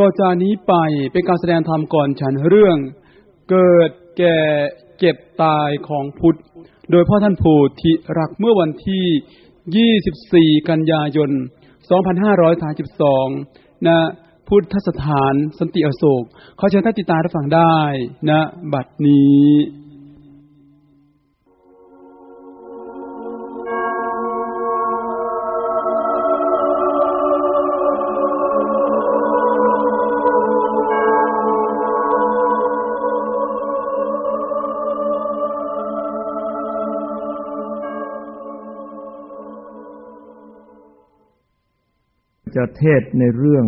ต่อจากนี้ไปเป็นการแสดงธรรมก่อนฉันเรื่อง เกิดแก่เก็บตายของพุทธ โดยพ่อท่านโพธิรักเมื่อวันที่ 24 กันยายน 2532 นะพุทธสถานสันติอโศกขอเชิญท่านติดตามรับฟังได้นะบัดนี้ จะเทศในเรื่อง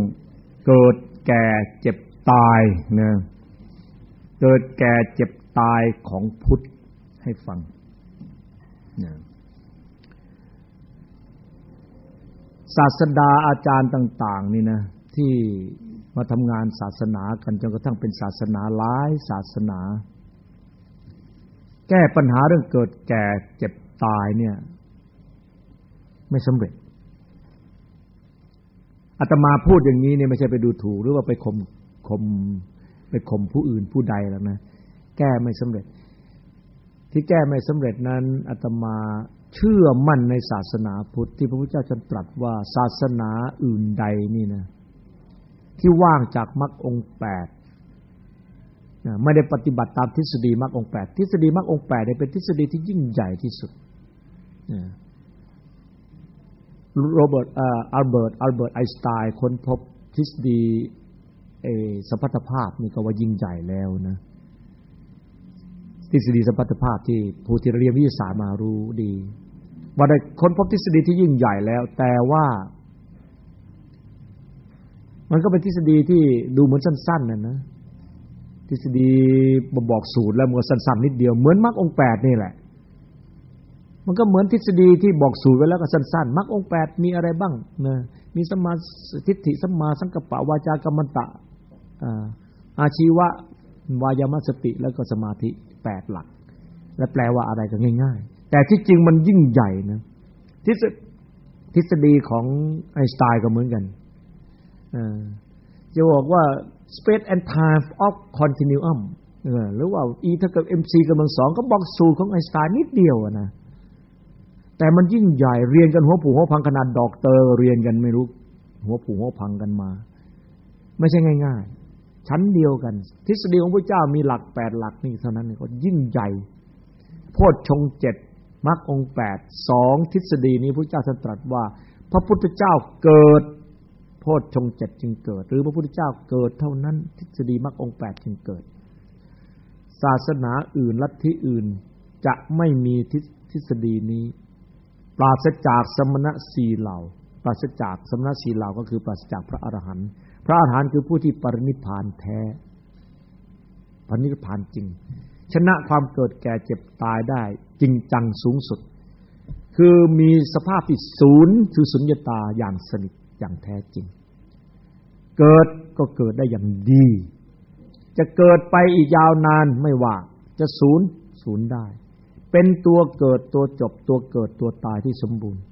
เกิดแก่เจ็บตายนะเกิดแก่เจ็บตายของพุทธให้ฟังนะศาสดาอาจารย์ต่าง ๆ นี่นะ ที่มาทำงานศาสนากันจนกระทั่งเป็นศาสนาหลายศาสนา แก้ปัญหาเรื่องเกิดแก่เจ็บตายเนี่ย ไม่สำเร็จ อาตมาพูดอย่างนี้เนี่ยไม่ใช่ไปดูถูก หรือว่าไปข่มข่มไปข่มผู้อื่นผู้ใดแล้วนะ แก้ไม่สำเร็จ ที่แก้ไม่สำเร็จนั้นอาตมาเชื่อมั่นในศาสนาพุทธที่พระพุทธเจ้าตรัสว่าศาสนาอื่นใดนี่นะ ที่ว่างจากมรรคองแปดไม่ได้ปฏิบัติตามทฤษฎีมรรคองแปดทฤษฎีมรรคองแปดเป็นทฤษฎีที่ยิ่งใหญ่ที่สุด โรเบิร์ตอัลเบิร์ตอัลเบิร์ตไอน์สไตน์ค้นพบทฤษฎีสัมพัทธภาพนี่ก็ว่ายิ่งใหญ่แล้วนะทฤษฎีสัมพัทธภาพที่ผู้ที่เรียนวิทยาศาสตร์มารู้ดี ว่าได้ค้นพบทฤษฎีที่ยิ่งใหญ่แล้ว แต่ว่า มันก็เป็นทฤษฎีที่ดูเหมือนสั้นๆน่ะนะทฤษฎีบอกสูตรแล้วมันสั้นๆนิดเดียวเหมือนมรรคองแปดนี่แหละ มันก็เหมือนทฤษฎีที่บอกสูตรไว้แล้วก็สั้นๆมรรคองแปดมีอะไรบ้างนะมีสมาทิฏฐิสมาสังกปะวาจากรรมตะอาชีวะวายามสติแล้วก็สมาธิแปดหลัก และแปลว่าอะไรก็ง่าย ๆ แต่ที่จริงมันยิ่งใหญ่นะทฤษทฤษฎีของไอน์สไตน์ก็เหมือนกันจะบอกว่า space and time of continuum หรือว่า E เท่ากับ mc กำลังสองก็บอกสูตรของไอน์สไตน์นิดเดียวนะ แต่มันยิ่งใหญ่เรียนกันหัวผูหัวพังขนาดดอกเตอร์เรียนกันไม่รู้ หัวผูหัวพังกันมา ไม่ใช่ง่าย ๆ ชั้นเดียวกัน ทฤษฎีของพระเจ้ามีหลักแปดหลักนี่เท่านั้นก็ยิ่งใหญ่โพชฌงเจ็ดมรรคองแปดสองทฤษฎีนี้พระเจ้าท่านตรัสว่า พระพุทธเจ้าเกิด โพชฌงเจ็ดจึงเกิด หรือพระพุทธเจ้าเกิดเท่านั้น ทฤษฎีมรรคองแปดจึงเกิด ศาสนาอื่นลัทธิอื่นจะไม่มีทฤษฎีนี้ ปราศจากสมณะสีเหล่า ปราศจากสมณะสีเหล่าก็คือปราศจากพระอรหันต์พระอรหันต์คือผู้ที่ปรินิพานแท้ปรินิพานจริง ชนะความเกิดแก่เจ็บตายได้จริงจังสูงสุด คือมีสภาพที่ศูนย์คือสุญญตาอย่างสนิทอย่างแท้จริง เกิดก็เกิดได้อย่างดี จะเกิดไปอีกยาวนานไม่ว่า จะศูนย์ศูนย์ได้ เป็นตัวเกิดตัวจบตัวเกิดตัวตายที่สมบูรณ์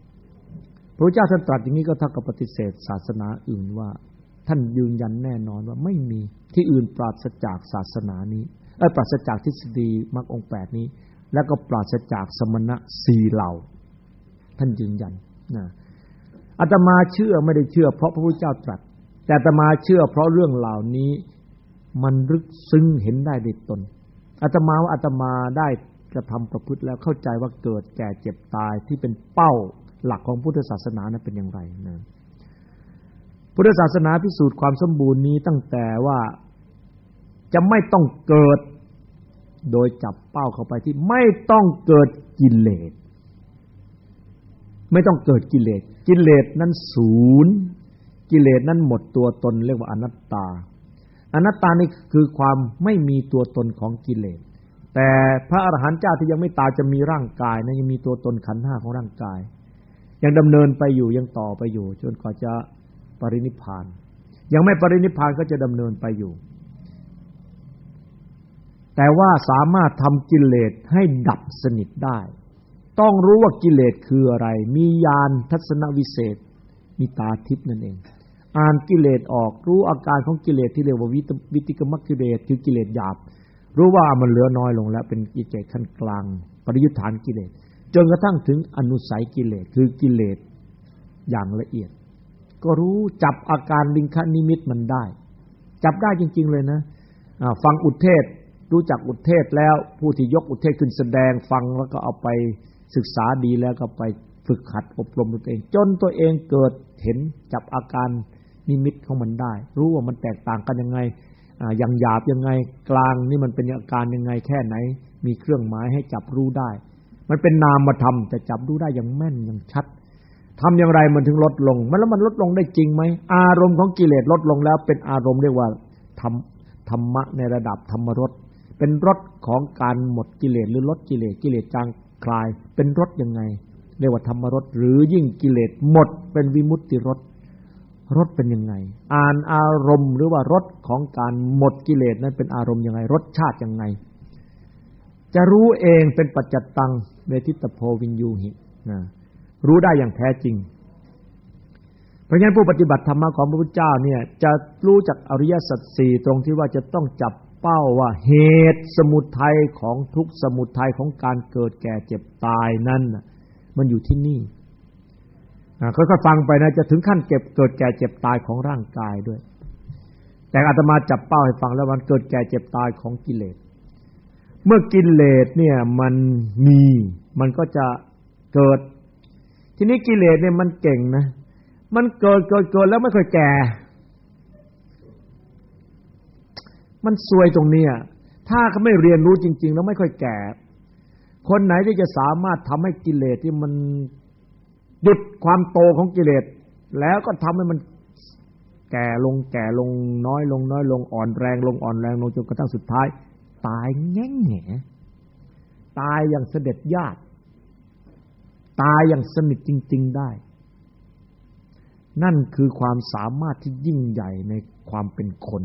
พระเจ้าท่านตรัสอย่างนี้ก็เท่ากับปฏิเสธศาสนาอื่นว่า ท่านยืนยันแน่นอนว่าไม่มีที่อื่นปราศจากศาสนานี้เออปราศจากทฤษฎีมรรคองแปดนี้ แล้วก็ปราศจากสมณะสี่เหล่า ท่านยืนยันนะอาตมาเชื่อไม่ได้เชื่อ เพราะพระพุทธเจ้าตรัส แต่อาตมาเชื่อ เพราะเรื่องเหล่านี้มันลึกซึ้งเห็นได้ในตนอาตมาว่าอาตมาได้ กระทำประพฤติแล้วเข้าใจว่าเกิดแก่เจ็บตายที่เป็นเป้าหลักของพุทธศาสนานั้นเป็นอย่างไรนะพุทธศาสนาพิสูจน์ความสมบูรณ์นี้ตั้งแต่ว่าจะไม่ต้องเกิดโดยจับเป้าเข้าไปที่ไม่ต้องเกิดกิเลสไม่ต้องเกิดกิเลสกิเลสนั้นศูนย์กิเลสนั้นหมดตัวตนเรียกว่าอนัตตา อนัตตานี่คือความไม่มีตัวตนของกิเลส แต่พระอรหันต์เจ้าที่ยังไม่ตายจะมีร่างกายนะยังมีตัวตนขันห้าของร่างกาย ยังดำเนินไปอยู่ยังต่อไปอยู่จนกว่าจะปรินิพาน ยังไม่ปรินิพานก็จะดำเนินไปอยู่ แต่ว่าสามารถทำกิเลสให้ดับสนิทได้ ต้องรู้ว่ากิเลสคืออะไร มีญาณทัศนวิเศษ มีตาทิพย์นั่นเอง อ่านกิเลสออกรู้อาการของกิเลสที่เรียกว่าวิติกมักกิเลสคือกิเลสหยาบ รู้ว่ามันเหลือน้อยลงแล้ว เป็นกิเลสขั้นกลาง ปริยุทธานกิเลสจนกระทั่งถึงอนุสัยกิเลสคือกิเลสอย่างละเอียด ก็รู้จับอาการลิงคนิมิตมันได้ จับได้จริง ๆ เลยนะฟังอุเทศรู้จักอุเทศแล้วผู้ที่ยกอุเทศขึ้นแสดงฟังแล้วก็เอาไปศึกษาดีแล้วก็ไปฝึกหัดอบรมตัวเอง จนตัวเองเกิดเห็นจับอาการนิมิตของมันได้ รู้ว่ามันแตกต่างกันยังไง อย่างหยาบยังไงกลางนี่มันเป็นอาการยังไงแค่ไหน มีเครื่องหมายให้จับรู้ได้ มันเป็นนามธรรมแต่จับรู้ได้อย่างแม่นอย่างชัดทำอย่างไรมันถึงลดลง มันแล้วมันลดลงได้จริงไหมอารมณ์ของกิเลสลดลงแล้ว เป็นอารมณ์เรียกว่าธรรมธรรมะในระดับธรรมรสเป็นรสของการหมดกิเลสหรือลดกิเลสกิเลสจางคลาย เป็นรสยังไง เรียกว่าธรรมรสหรือยิ่งกิเลสหมด เป็นวิมุตติรส รสเป็นยังไง อ่านอารมณ์หรือว่ารสของการหมดกิเลสนั้นเป็นอารมณ์ยังไง รสชาติยังไง จะรู้เองเป็นปัจจตังเมติตโพวินยูหินะรู้ได้อย่างแท้จริง เพราะฉะนั้นผู้ปฏิบัติธรรมะของพระพุทธเจ้าเนี่ย จะรู้จักอริยสัจสี่ตรงที่ว่าจะต้องจับเป้าว่าเหตุสมุทัยของทุกสมุทัยของการเกิดแก่เจ็บตายนั้นมันอยู่ที่นี่ ค่อยๆฟังไปนะจะถึงขั้นเก็บเกิดแก่เจ็บตายของร่างกายด้วย แต่อาตมาจับเป้าให้ฟังแล้วมันเกิดแก่เจ็บตายของกิเลส เมื่อกิเลสเนี่ยมันมีมันก็จะเกิด ทีนี้กิเลสเนี่ยมันเก่งนะ มันเกิดเกิดเกิดแล้วไม่ค่อยแก่ มันซวยตรงนี้ถ้าเขาไม่เรียนรู้จริง ๆ แล้วไม่ค่อยแก่ คนไหนที่จะสามารถทำให้กิเลสที่มัน หยุดความโตของกิเลสแล้วก็ทำให้มันแก่ลงแก่ลงน้อยลงน้อยลงอ่อนแรงลงอ่อนแรงลงจนกระทั่งสุดท้าย ตายแง่แง่ตายอย่างเสด็จญาติ ตายอย่างสนิทจริง ๆได้ นั่นคือความสามารถที่ยิ่งใหญ่ในความเป็นคน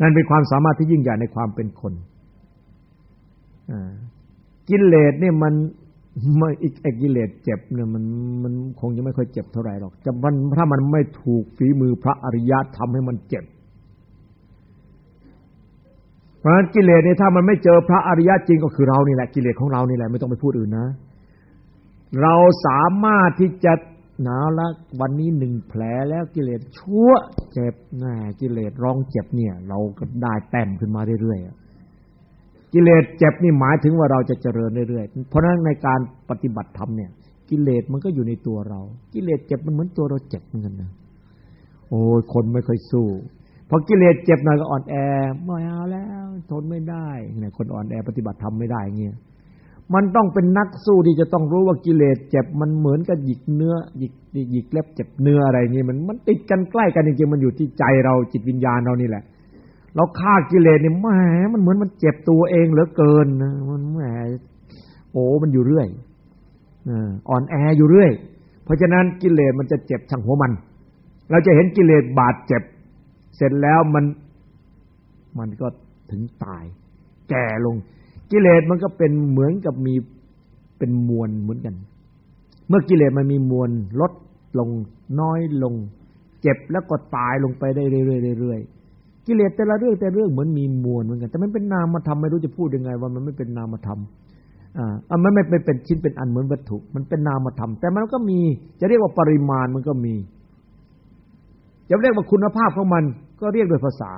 นั่นเป็นความสามารถที่ยิ่งใหญ่ในความเป็นคนกิเลสเนี่ยมัน ไม่อีกเอกิเลสเจ็บเนี่ยมันมันคงจะไม่ค่อยเจ็บเท่าไหร่หรอกจะมันถ้ามันไม่ถูกฝีมือพระอริยะทำให้มันเจ็บ เพราะฉะนั้นกิเลสเนี่ยถ้ามันไม่เจอพระอริยะจริงก็คือเรานี่แหละกิเลสของเรานี่แหละไม่ต้องไปพูดอื่นนะ เราสามารถที่จะหนาวล้ววันนี้หนึ่งแผลแล้วกิเลสชั่วเจ็บแน่กิเลสร้องเจ็บเนี่ย เราก็ได้แต้มขึ้นมาเรื่อยๆ กิเลสเจ็บนี่หมายถึงว่าเราจะเจริญเรื่อยๆ เพราะฉะนั้นในการปฏิบัติธรรมเนี่ย กิเลสมันก็อยู่ในตัวเรา กิเลสเจ็บมันเหมือนตัวเราเจ็บเหมือนกันนะโอ้ยคนไม่ค่อยสู้พอกิเลสเจ็บหน่อยก็อ่อนแอไม่เอาแล้วทนไม่ได้เนี่ยคนอ่อนแอปฏิบัติธรรมไม่ได้เงี้ยมันต้องเป็นนักสู้ที่จะต้องรู้ว่ากิเลสเจ็บมันเหมือนกับหยิกเนื้อหยิกหยิกเล็บเจ็บเนื้ออะไรนี่มันมันติดกันใกล้กันจริงๆมันอยู่ที่ใจเราจิตวิญญาณเรานี่แหละ เราฆ่ากิเลสเนี่ยแหมมันเหมือนมันเจ็บตัวเองเหลือเกินนะมันแหมโอ้มันอยู่เรื่อยอ่อนแออยู่เรื่อย เพราะฉะนั้นกิเลสมันจะเจ็บช่างหัวมัน เราจะเห็นกิเลสบาดเจ็บ เสร็จแล้วมัน มันก็ถึงตาย แก่ลง กิเลสมันก็เป็นเหมือนกับมีเป็นมวลเหมือนกัน เมื่อกิเลสมันมีมวลลดลงน้อยลง เจ็บแล้วก็ตายลงไปได้เรื่อยๆ กิเลสแต่ละเรื่องแต่เรื่องเหมือนมีมวลเหมือนกัน แต่มันเป็นนามธรรมไม่รู้จะพูดยังไง ว่ามันไม่เป็นนามธรรมอ่ามันไม่เป็นชิ้นเป็นอันเหมือนวัตถุ มันเป็นนามธรรม แต่มันก็มี จะเรียกว่าปริมาณมันก็มีจะเรียกว่าคุณภาพของมัน ก็เรียกโดยภาษา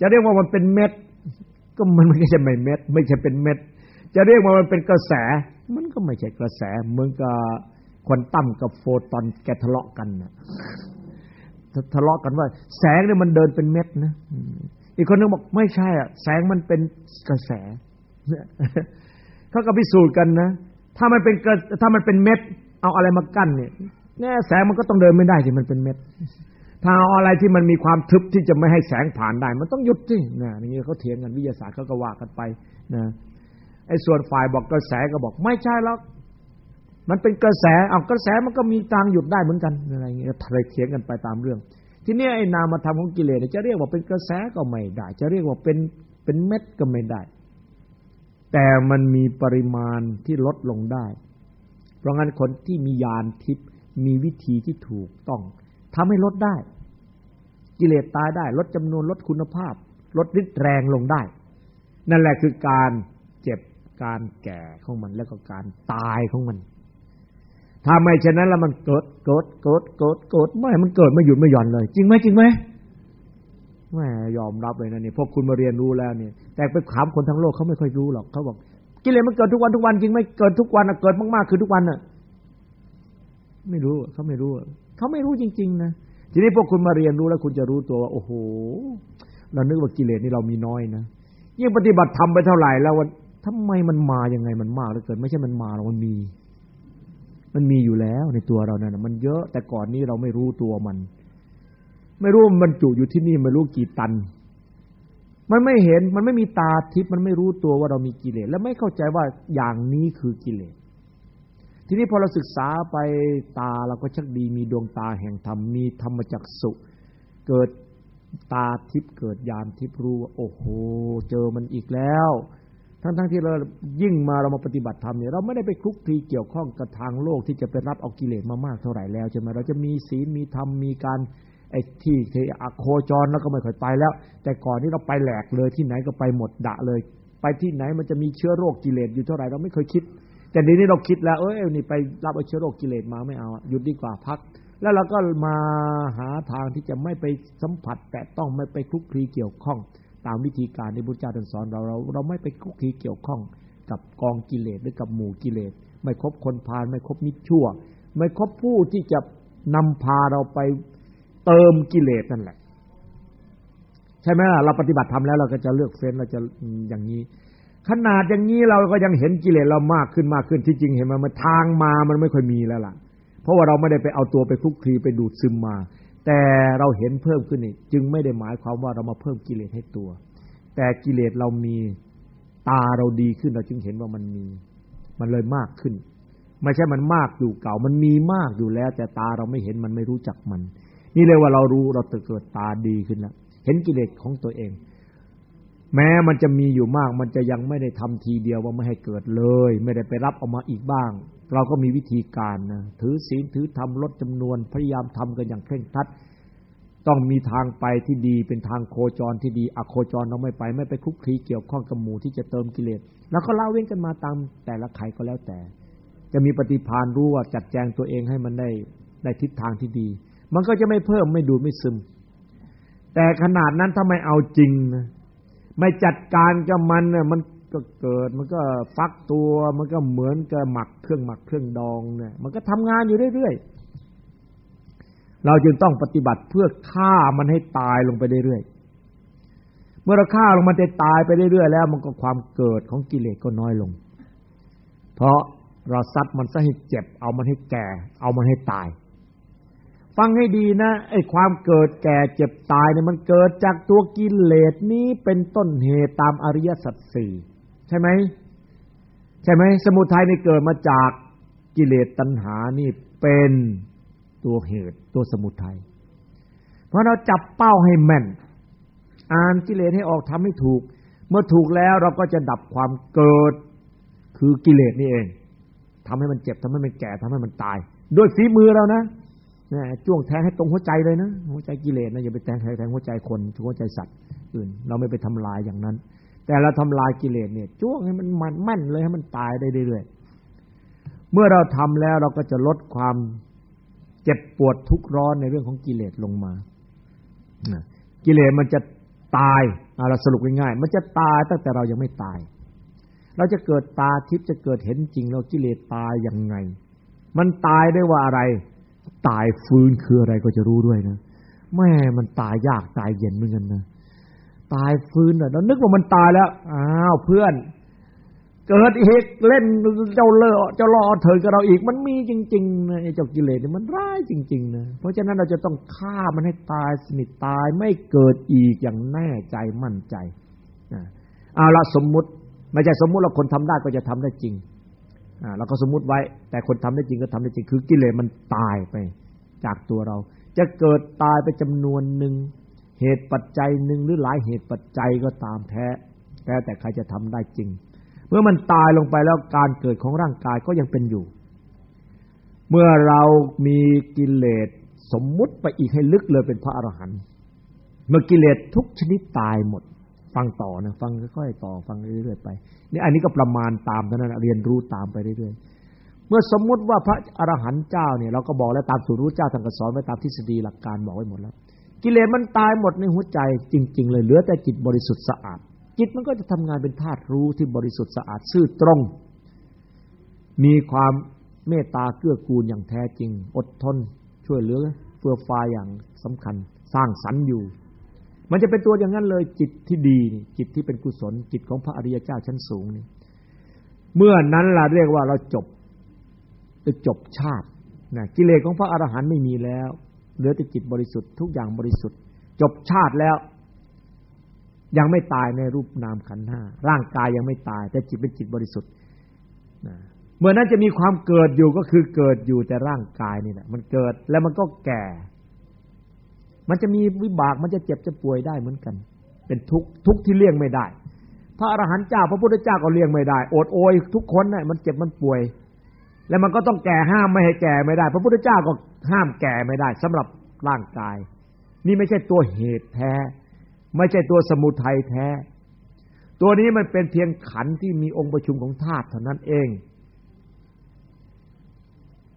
จะเรียกว่ามันเป็นเม็ด ก็มันไม่ใช่ไม่เม็ด ไม่ใช่เป็นเม็ด จะเรียกว่ามันเป็นกระแส มันก็ไม่ใช่กระแสเหมือนกับควอนตัมกับโฟตอนแกทะเลาะกันนะ ทะเลาะกันว่า แสงเนี่ยมันเดินเป็นเม็ดนะอีกคนนึงบอกไม่ใช่อะ แสงมันเป็นกระแสเขาก็พิสูจน์กันนะถ้ามันเป็นถ้ามันเป็นเม็ด เอาอะไรมากั้นเนี่ยแน่แสงมันก็ต้องเดินไม่ได้สิมันเป็นเม็ด ถ้าเอาอะไรที่มันมีความทึบที่จะไม่ให้แสงผ่านได้ มันต้องหยุดสินะอย่างนี้เขาเถียงกันวิทยาศาสตร์เขาก็ว่ากันไปนะไอ้ส่วนฝ่ายบอกกระแสก็บอก ไม่ใช่แล้ว มันเป็นกระแสเอากระแสมันก็มีทางหยุดได้เหมือนกันอะไรเงี้ยทะเลเถียงกันไปตามเรื่อง ทีนี้ไอ้นามธรรมของกิเลสจะเรียกว่าเป็นกระแสก็ไม่ได้ จะเรียกว่าเป็นเป็นเม็ดก็ไม่ได้ แต่มันมีปริมาณที่ลดลงได้ เพราะงั้นคนที่มียานทิพย์มีวิธีที่ถูกต้องทำให้ลดได้ กิเลสตายได้ ลดจำนวนลดคุณภาพ ลดฤทธิ์แรงลงได้ นั่นแหละคือการเจ็บการแก่ของมันแล้วก็การตายของมัน ถ้าไม่เช่นนั้นแล้วมันเกิดเกิดเกิดเกิดเกิดไม่ มันเกิดไม่หยุดไม่หย่อนเลย จริงไหมจริงไหมแม่ยอมรับเลยนะนี่พวกคุณมาเรียนรู้แล้วเนี่ย แต่ไปถามคนทั้งโลกเขาไม่ค่อยรู้หรอกเขาบอกกิเลสมันเกิดทุกวันทุกวันจริงไหมเกิดทุกวันอะเกิดมากๆคือทุกวันอะไม่รู้เขาไม่รู้เขาไม่รู้จริง ๆ นะทีนี้พวกคุณมาเรียนรู้แล้วคุณจะรู้ตัวว่าโอ้โหเรานึกว่ากิเลสนี่เรามีน้อยนะยิ่งปฏิบัติทำไปเท่าไหร่แล้ววันทำไมมันมายังไงมันมากเหลือเกิน ไม่ใช่มันมาหรอกมันมี มันมีอยู่แล้วในตัวเราเนี่ยมันเยอะแต่ก่อนนี้เราไม่รู้ตัวมัน ไม่รู้มันจุอยู่ที่นี่ไม่รู้กี่ตัน มันไม่เห็นมันไม่มีตาทิพย์มันไม่รู้ตัวว่าเรามีกิเลสและไม่เข้าใจว่าอย่างนี้คือกิเลสทีนี้พอเราศึกษาไปตาเราก็ชักดีมีดวงตาแห่งธรรมมีธรรมจักสุเกิดตาทิพย์เกิดญาณทิพย์รู้ว่าโอ้โห เจอมันอีกแล้ว ทั้งทั้งที่เรายิ่งมาเรามาปฏิบัติธรรมเนี่ยเราไม่ได้ไปคลุกคลีเกี่ยวข้องกับทางโลกที่จะไปรับเอากิเลสมามากเท่าไหร่แล้วใช่ไหมเราจะมีศีลมีธรรมมีการไอ้ที่ที่อโคจรแล้วก็ไม่ค่อยไปแล้ว แต่ก่อนที่เราไปแหลกเลยที่ไหนก็ไปหมดดะเลย ไปที่ไหนมันจะมีเชื้อโรคกิเลสอยู่เท่าไหร่เราไม่เคยคิด แต่ดีนี้เราคิดแล้วเอ้ยนี่ไปรับเอาเชื้อโรคกิเลสมาไม่เอาหยุดดีกว่าพัก แล้วเราก็มาหาทางที่จะไม่ไปสัมผัส แต่ต้องไม่ไปคลุกคลีเกี่ยวข้อง ตามวิธีการที่พุทธเจ้าสอนเราเรา เราไม่ไปคุกคีเกี่ยวข้องกับกองกิเลสหรือกับหมู่กิเลส ไม่คบคนพาลไม่คบมิจชั่ว ไม่คบผู้ที่จะนำพาเราไปเติมกิเลสนั่นแหละ ใช่ไหมล่ะเราปฏิบัติทำแล้วเราก็จะเลือกเฟ้นเราจะอย่างนี้ ขนาดอย่างนี้เราก็ยังเห็นกิเลสเรามากขึ้นมากขึ้นที่จริงเห็นไหมมันทางมามันไม่ค่อยมีแล้วล่ะ เพราะว่าเราไม่ได้ไปเอาตัวไปคุกคีไปดูดซึมมา แต่เราเห็นเพิ่มขึ้นนี่จึงไม่ได้หมายความว่าเรามาเพิ่มกิเลสให้ตัว แต่กิเลสเรามีตาเราดีขึ้นเราจึงเห็นว่ามันมี มันเลยมากขึ้น ไม่ใช่มันมากอยู่เก่า มันมีมากอยู่แล้ว แต่ตาเราไม่เห็นมันไม่รู้จักมัน นี่เลยว่าเรารู้เราเกิดตาดีขึ้นแล้วเห็นกิเลสของตัวเอง แม้มันจะมีอยู่มาก มันจะยังไม่ได้ทำทีเดียวว่าไม่ให้เกิดเลย ไม่ได้ไปรับออกมาอีกบ้าง เราก็มีวิธีการนะถือศีลถือธรรมลดจำนวนพยายามทำกันอย่างเคร่งครัด ต้องมีทางไปที่ดีเป็นทางโคจรที่ดีอโคจรเราไม่ไปไม่ไปคุกคีเกี่ยวข้องกับหมู่ที่จะเติมกิเลสแล้วก็ละเว้นกันมาตามแต่ละไขก็แล้วแต่ จะมีปฏิภาณรู้ว่าจัดแจงตัวเองให้มันได้ได้ทิศทางที่ดี มันก็จะไม่เพิ่มไม่ดูไม่ซึม แต่ขนาดนั้นถ้าไม่เอาจริงนะไม่จัดการกับมันเนี่ยมัน ก็เกิด มันก็ฟักตัว มันก็เหมือนกับหมักเครื่องหมักเครื่องดองเนี่ยมันก็ทำงานอยู่เรื่อยๆเราจึงต้องปฏิบัติเพื่อฆ่ามันให้ตายลงไปเรื่อยๆเมื่อเราฆ่าลงมันจะตายไปเรื่อยๆแล้ว มันก็ความเกิดของกิเลสก็น้อยลง เพราะเราซัดมันซะให้เจ็บ เอามันให้แก่ เอามันให้ตาย ฟังให้ดีนะไอ้ความเกิดแก่เจ็บตายเนี่ยมันเกิดจากตัวกิเลสนี้เป็นต้นเหตุตามอริยสัจสี่ ช่ไหมใช่ไหมสมุทัยนี่เกิดมาจากกิเลสตัณหานี่เป็นตัวเหตุตัวสมุทัยเพราะเราจับเป้าให้แม่น อ่านกิเลสให้ออกทำให้ถูก เมื่อถูกแล้วเราก็จะดับความเกิดคือกิเลสนี่เองทำให้มันเจ็บทำให้มันแก่ทำให้มันตาย ด้วยฝีมือเรานะนะจ้วงแทงให้ตรงหัวใจเลยนะหัวใจกิเลสนะอย่าไปแทงใครแทงหัวใจคนหัวใจสัตว์อื่น เราไม่ไปทำลายอย่างนั้น แต่เราทำลายกิเลสเนี่ยจ้วงให้มันมันแม่นเลยให้มันตายได้เรื่อยๆเมื่อเราทำแล้วเราก็จะลดความเจ็บปวดทุกข์ร้อนในเรื่องของกิเลสลงมากิเลสมันจะตายเราสรุปง่ายๆมันจะตายตั้งแต่เรายังไม่ตาย เราจะเกิดตาทิพย์จะเกิดเห็นจริงเรากิเลสตายยังไง มันตายได้ว่าอะไร ตายฟื้นคืออะไรก็จะรู้ด้วยนะแม่มันตายยากตายเย็นเหมือนกันนะ ตายฟื้นอะเรานึกว่ามันตายแล้ว อ้าวเพื่อน เกิดอีกเล่นเจ้าเล่อเจ้าล่อเถิดกับเราอีก มันมีจริงๆนะไอ้เจ้ากิเลสเนี่ยมันร้ายจริง ๆนะเพราะฉะนั้นเราจะต้องฆ่ามันให้ตายสนิทตายไม่เกิดอีกอย่างแน่ใจมั่นใจเอาละสมมุติไม่ใช่สมมุติเราคนทำได้ก็จะทำได้จริงอ่าเราก็สมมุติไว้ แต่คนทำได้จริงก็ทำได้จริง คือกิเลสมันตายไปจากตัวเรา จะเกิดตายไปจำนวนหนึ่ง เหตุปัจจัยหนึ่งหรือหลายเหตุปัจจัยก็ตามแท้แต่แต่ใครจะทำได้จริง เมื่อมันตายลงไปแล้วการเกิดของร่างกายก็ยังเป็นอยู่ เมื่อเรามีกิเลสสมมุติไปอีกให้ลึกเลยเป็นพระอรหันต์เมื่อกิเลสทุกชนิดตายหมด ฟังต่อนะฟังค่อยๆต่อฟังเรื่อยๆไปนี่อันนี้ก็ประมาณตามเท่านั้นเรียนรู้ตามไปเรื่อยๆเมื่อสมมุติว่าพระอรหันต์เจ้าเนี่ยเราก็บอกแล้วตามสูตรรู้เจ้าทางกสอนไว้ตามทฤษฎีหลักการบอกไว้หมดแล้ว กิเลสมันตายหมดในหัวใจจริง ๆ เลยเหลือแต่จิตบริสุทธิ์สะอาด จิตมันก็จะทำงานเป็นธาตุรู้ที่บริสุทธิ์สะอาดซื่อตรง มีความเมตตาเกื้อกูลอย่างแท้จริง อดทน ช่วยเหลือเฟื่อฟายอย่างสำคัญ สร้างสรรค์อยู่ มันจะเป็นตัวอย่างนั้นเลยจิตที่ดีจิตที่เป็นกุศลจิตของพระอริยเจ้าชั้นสูงนี่เมื่อนั้นล่ะเรียกว่าเราจบจะจบชาตินะกิเลสของพระอรหันต์ไม่มีแล้ว เหลือแต่จิตบริสุทธิ์ทุกอย่างบริสุทธิ์ จบชาติแล้ว ยังไม่ตายในรูปนามขันธ์ห้าร่างกายยังไม่ตาย แต่จิตเป็นจิตบริสุทธิ์เมื่อนั้นจะมีความเกิดอยู่ก็คือเกิดอยู่แต่ร่างกายนี่แหละมันเกิดแล้วมันก็แก่ มันจะมีวิบากมันจะเจ็บจะป่วยได้เหมือนกัน เป็นทุกทุกที่เลี่ยงไม่ได้ พระอรหันต์เจ้า พระพุทธเจ้าก็เลี่ยงไม่ได้อดโอยทุกคนน่ะมันเจ็บมันป่วย แล้วมันก็ต้องแก่ห้ามไม่ให้แก่ไม่ได้ พระพุทธเจ้าก็ ห้ามแก่ไม่ได้สำหรับร่างกาย นี่ไม่ใช่ตัวเหตุแท้ ไม่ใช่ตัวสมุทัยแท้ ตัวนี้มันเป็นเพียงขันที่มีองค์ประชุมของธาตุเท่านั้นเอง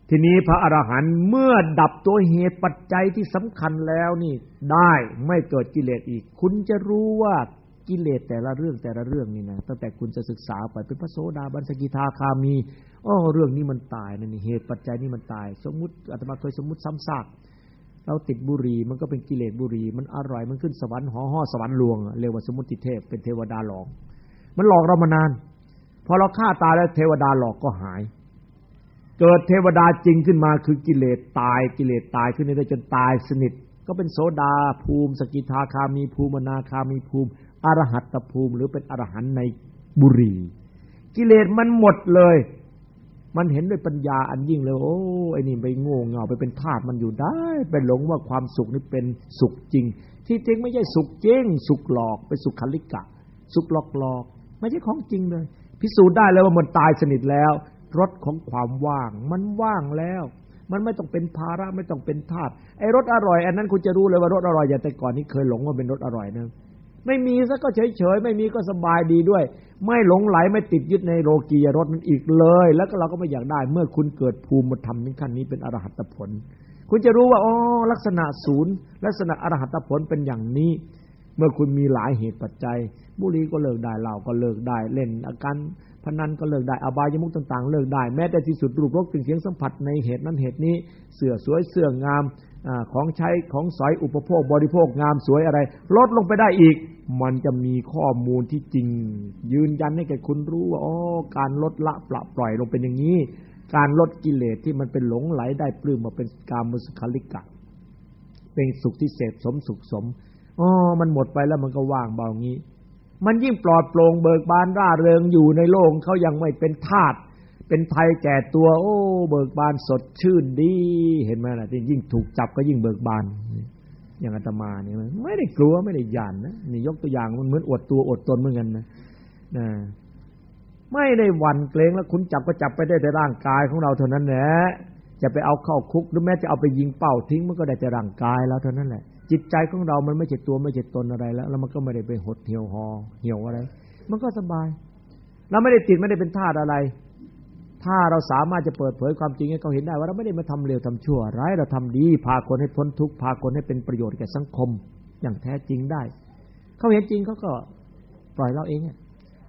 ทีนี้พระอรหันต์เมื่อดับตัวเหตุปัจจัยที่สำคัญแล้วนี่ได้ไม่เกิดกิเลสอีก คุณจะรู้ว่า กิเลสแต่ละเรื่องแต่ละเรื่องนี่นะตั้งแต่คุณจะศึกษาไปเป็นพระโสดาบันสกิทาคามีอ๋อเรื่องนี้มันตายนะนี่เหตุปัจจัยนี้มันตาย สมมุติอาตมาเคยสมมุติซ้ำซากเราติดบุหรี่มันก็เป็นกิเลสบุหรี่มันอร่อยมันขึ้นสวรรค์ห่อห่อสวรรค์ลวงเรียกว่าสมุติเทพเป็นเทวดาหลอก มันหลอกเรามานาน พอเราฆ่าตายแล้วเทวดาหลอกก็หาย เกิดเทวดาจริงขึ้นมาคือกิเลสตายกิเลสตายขึ้นได้จนตายสนิท ก็เป็นโสดาภูมิ สกิทาคามีภูมินาคามีภูมิ อรหัตภูมิ หรือเป็นอรหันในบุรี กิเลสมันหมดเลย มันเห็นด้วยปัญญาอันยิ่งเลยโอ้ไอ้นี่ไปโง่เงาไปเป็นทาสมันอยู่ได้ไปหลงว่าความสุขนี่เป็นสุขจริง ที่จริงไม่ใช่สุขจริง สุขหลอกเป็นสุขคันลิกะ สุขหลอกหลอกไม่ใช่ของจริงเลย พิสูจน์ได้เลยว่ามันตายสนิทแล้วรถของความว่าง มันว่างแล้ว มันไม่ต้องเป็นภาระไม่ต้องเป็นทาสไอ้รถอร่อย อันนั้นคุณจะรู้เลยว่ารถอร่อยอย่างแต่ก่อนนี้เคยหลงว่าเป็นรถอร่อยนะ ไม่มีซะก็เฉยเฉยไม่มีก็สบายดีด้วย ไม่หลงไหลไม่ติดยึดในโลกียรสมันอีกเลย แล้วก็เราก็ไม่อยากได้ เมื่อคุณเกิดภูมิธรรมในขั้นนี้เป็นอรหัตผล คุณจะรู้ว่าอ๋อลักษณะศูนย์ลักษณะอรหัตผลเป็นอย่างนี้ เมื่อคุณมีหลายเหตุปัจจัย บุรีก็เลิกได้เหล้าก็เลิกได้เล่นอาการ พนันก็เลิกได้อบายมุกต่าง ๆ เลิกได้ แม้แต่ที่สุดรูปรสกลิ่นเสียงสัมผัสในเหตุนั้นเหตุนี้ เสื้อสวยเสื้องามอของใช้ของสอยอุปโภค บริโภคงามสวยอะไร ลดลงไปได้อีก มันจะมีข้อมูลที่จริง ยืนยันให้แก่คุณรู้ว่าอ๋อการลดละปละปล่อยลงเป็นอย่างนี้ การลดกิเลสที่มันเป็นหลงไหลได้ปลื้มมาเป็นกามมุสคลิกะเป็นสุขที่เสพสมสุขสมอ๋อมันหมดไปแล้วมันก็ว่างเบางี้ มันยิ่งปลอดโปร่งเบิกบานร่าเริงอยู่ในโลกเขายังไม่เป็นทาสเป็นไทยแก่ตัว โอ้ เบิกบานสดชื่นดี เห็นไหมล่ะที่ยิ่งถูกจับก็ยิ่งเบิกบาน อย่างอาตมาเนี่ยไม่ได้กลัวไม่ได้ยานนะนี่ยกตัวอย่างมันเหมือนอดตัวอดตนเหมือนกันนะนะไม่ได้หวั่นเกรงแล้วคุณจับก็จับไปได้แต่ร่างกายของเราเท่านั้นแหละจะไปเอาเข้าคุกหรือแม้จะเอาไปยิงเป้าทิ้งมันก็ได้แต่ร่างกายแล้วเท่านั้นแหละ จิตใจของเรามันไม่ใช่ตัวไม่ใช่ตนอะไรแล้ว แล้วมันก็ไม่ได้ไปหดเหี่ยวหอเหี่ยวอะไร มันก็สบาย เราไม่ได้ติดไม่ได้เป็นทาสอะไร ถ้าเราสามารถจะเปิดเผยความจริงให้เขาเห็นได้ว่าเราไม่ได้มาทำเลวทำชั่วร้ายเราทำดี พาคนให้พ้นทุกข์พาคนให้เป็นประโยชน์แก่สังคม อย่างแท้จริงได้ เขาเห็นจริงเขาก็ปล่อยเราเอง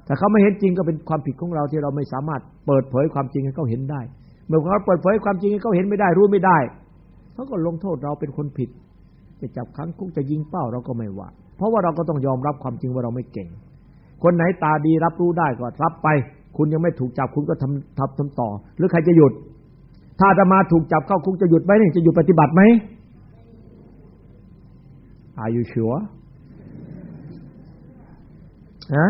แต่เขาไม่เห็นจริงก็เป็นความผิดของเราที่เราไม่สามารถเปิดเผยความจริงให้เขาเห็นได้ เมื่อเขาเปิดเผยความจริงให้เขาเห็นไม่ได้รู้ไม่ได้เขาก็ลงโทษเราเป็นคนผิด จะจับขังคุกจะยิงเป้าเราก็ไม่ว่า เพราะว่าเราก็ต้องยอมรับความจริงว่าเราไม่เก่ง คนไหนตาดีรับรู้ได้ก็รับไป คุณยังไม่ถูกจับคุณก็ทำทำทำต่อ หรือใครจะหยุด ถ้าจะมาถูกจับเข้าคุกจะหยุดไหมนี่จะหยุดปฏิบัติไหมอายุชัวฮะ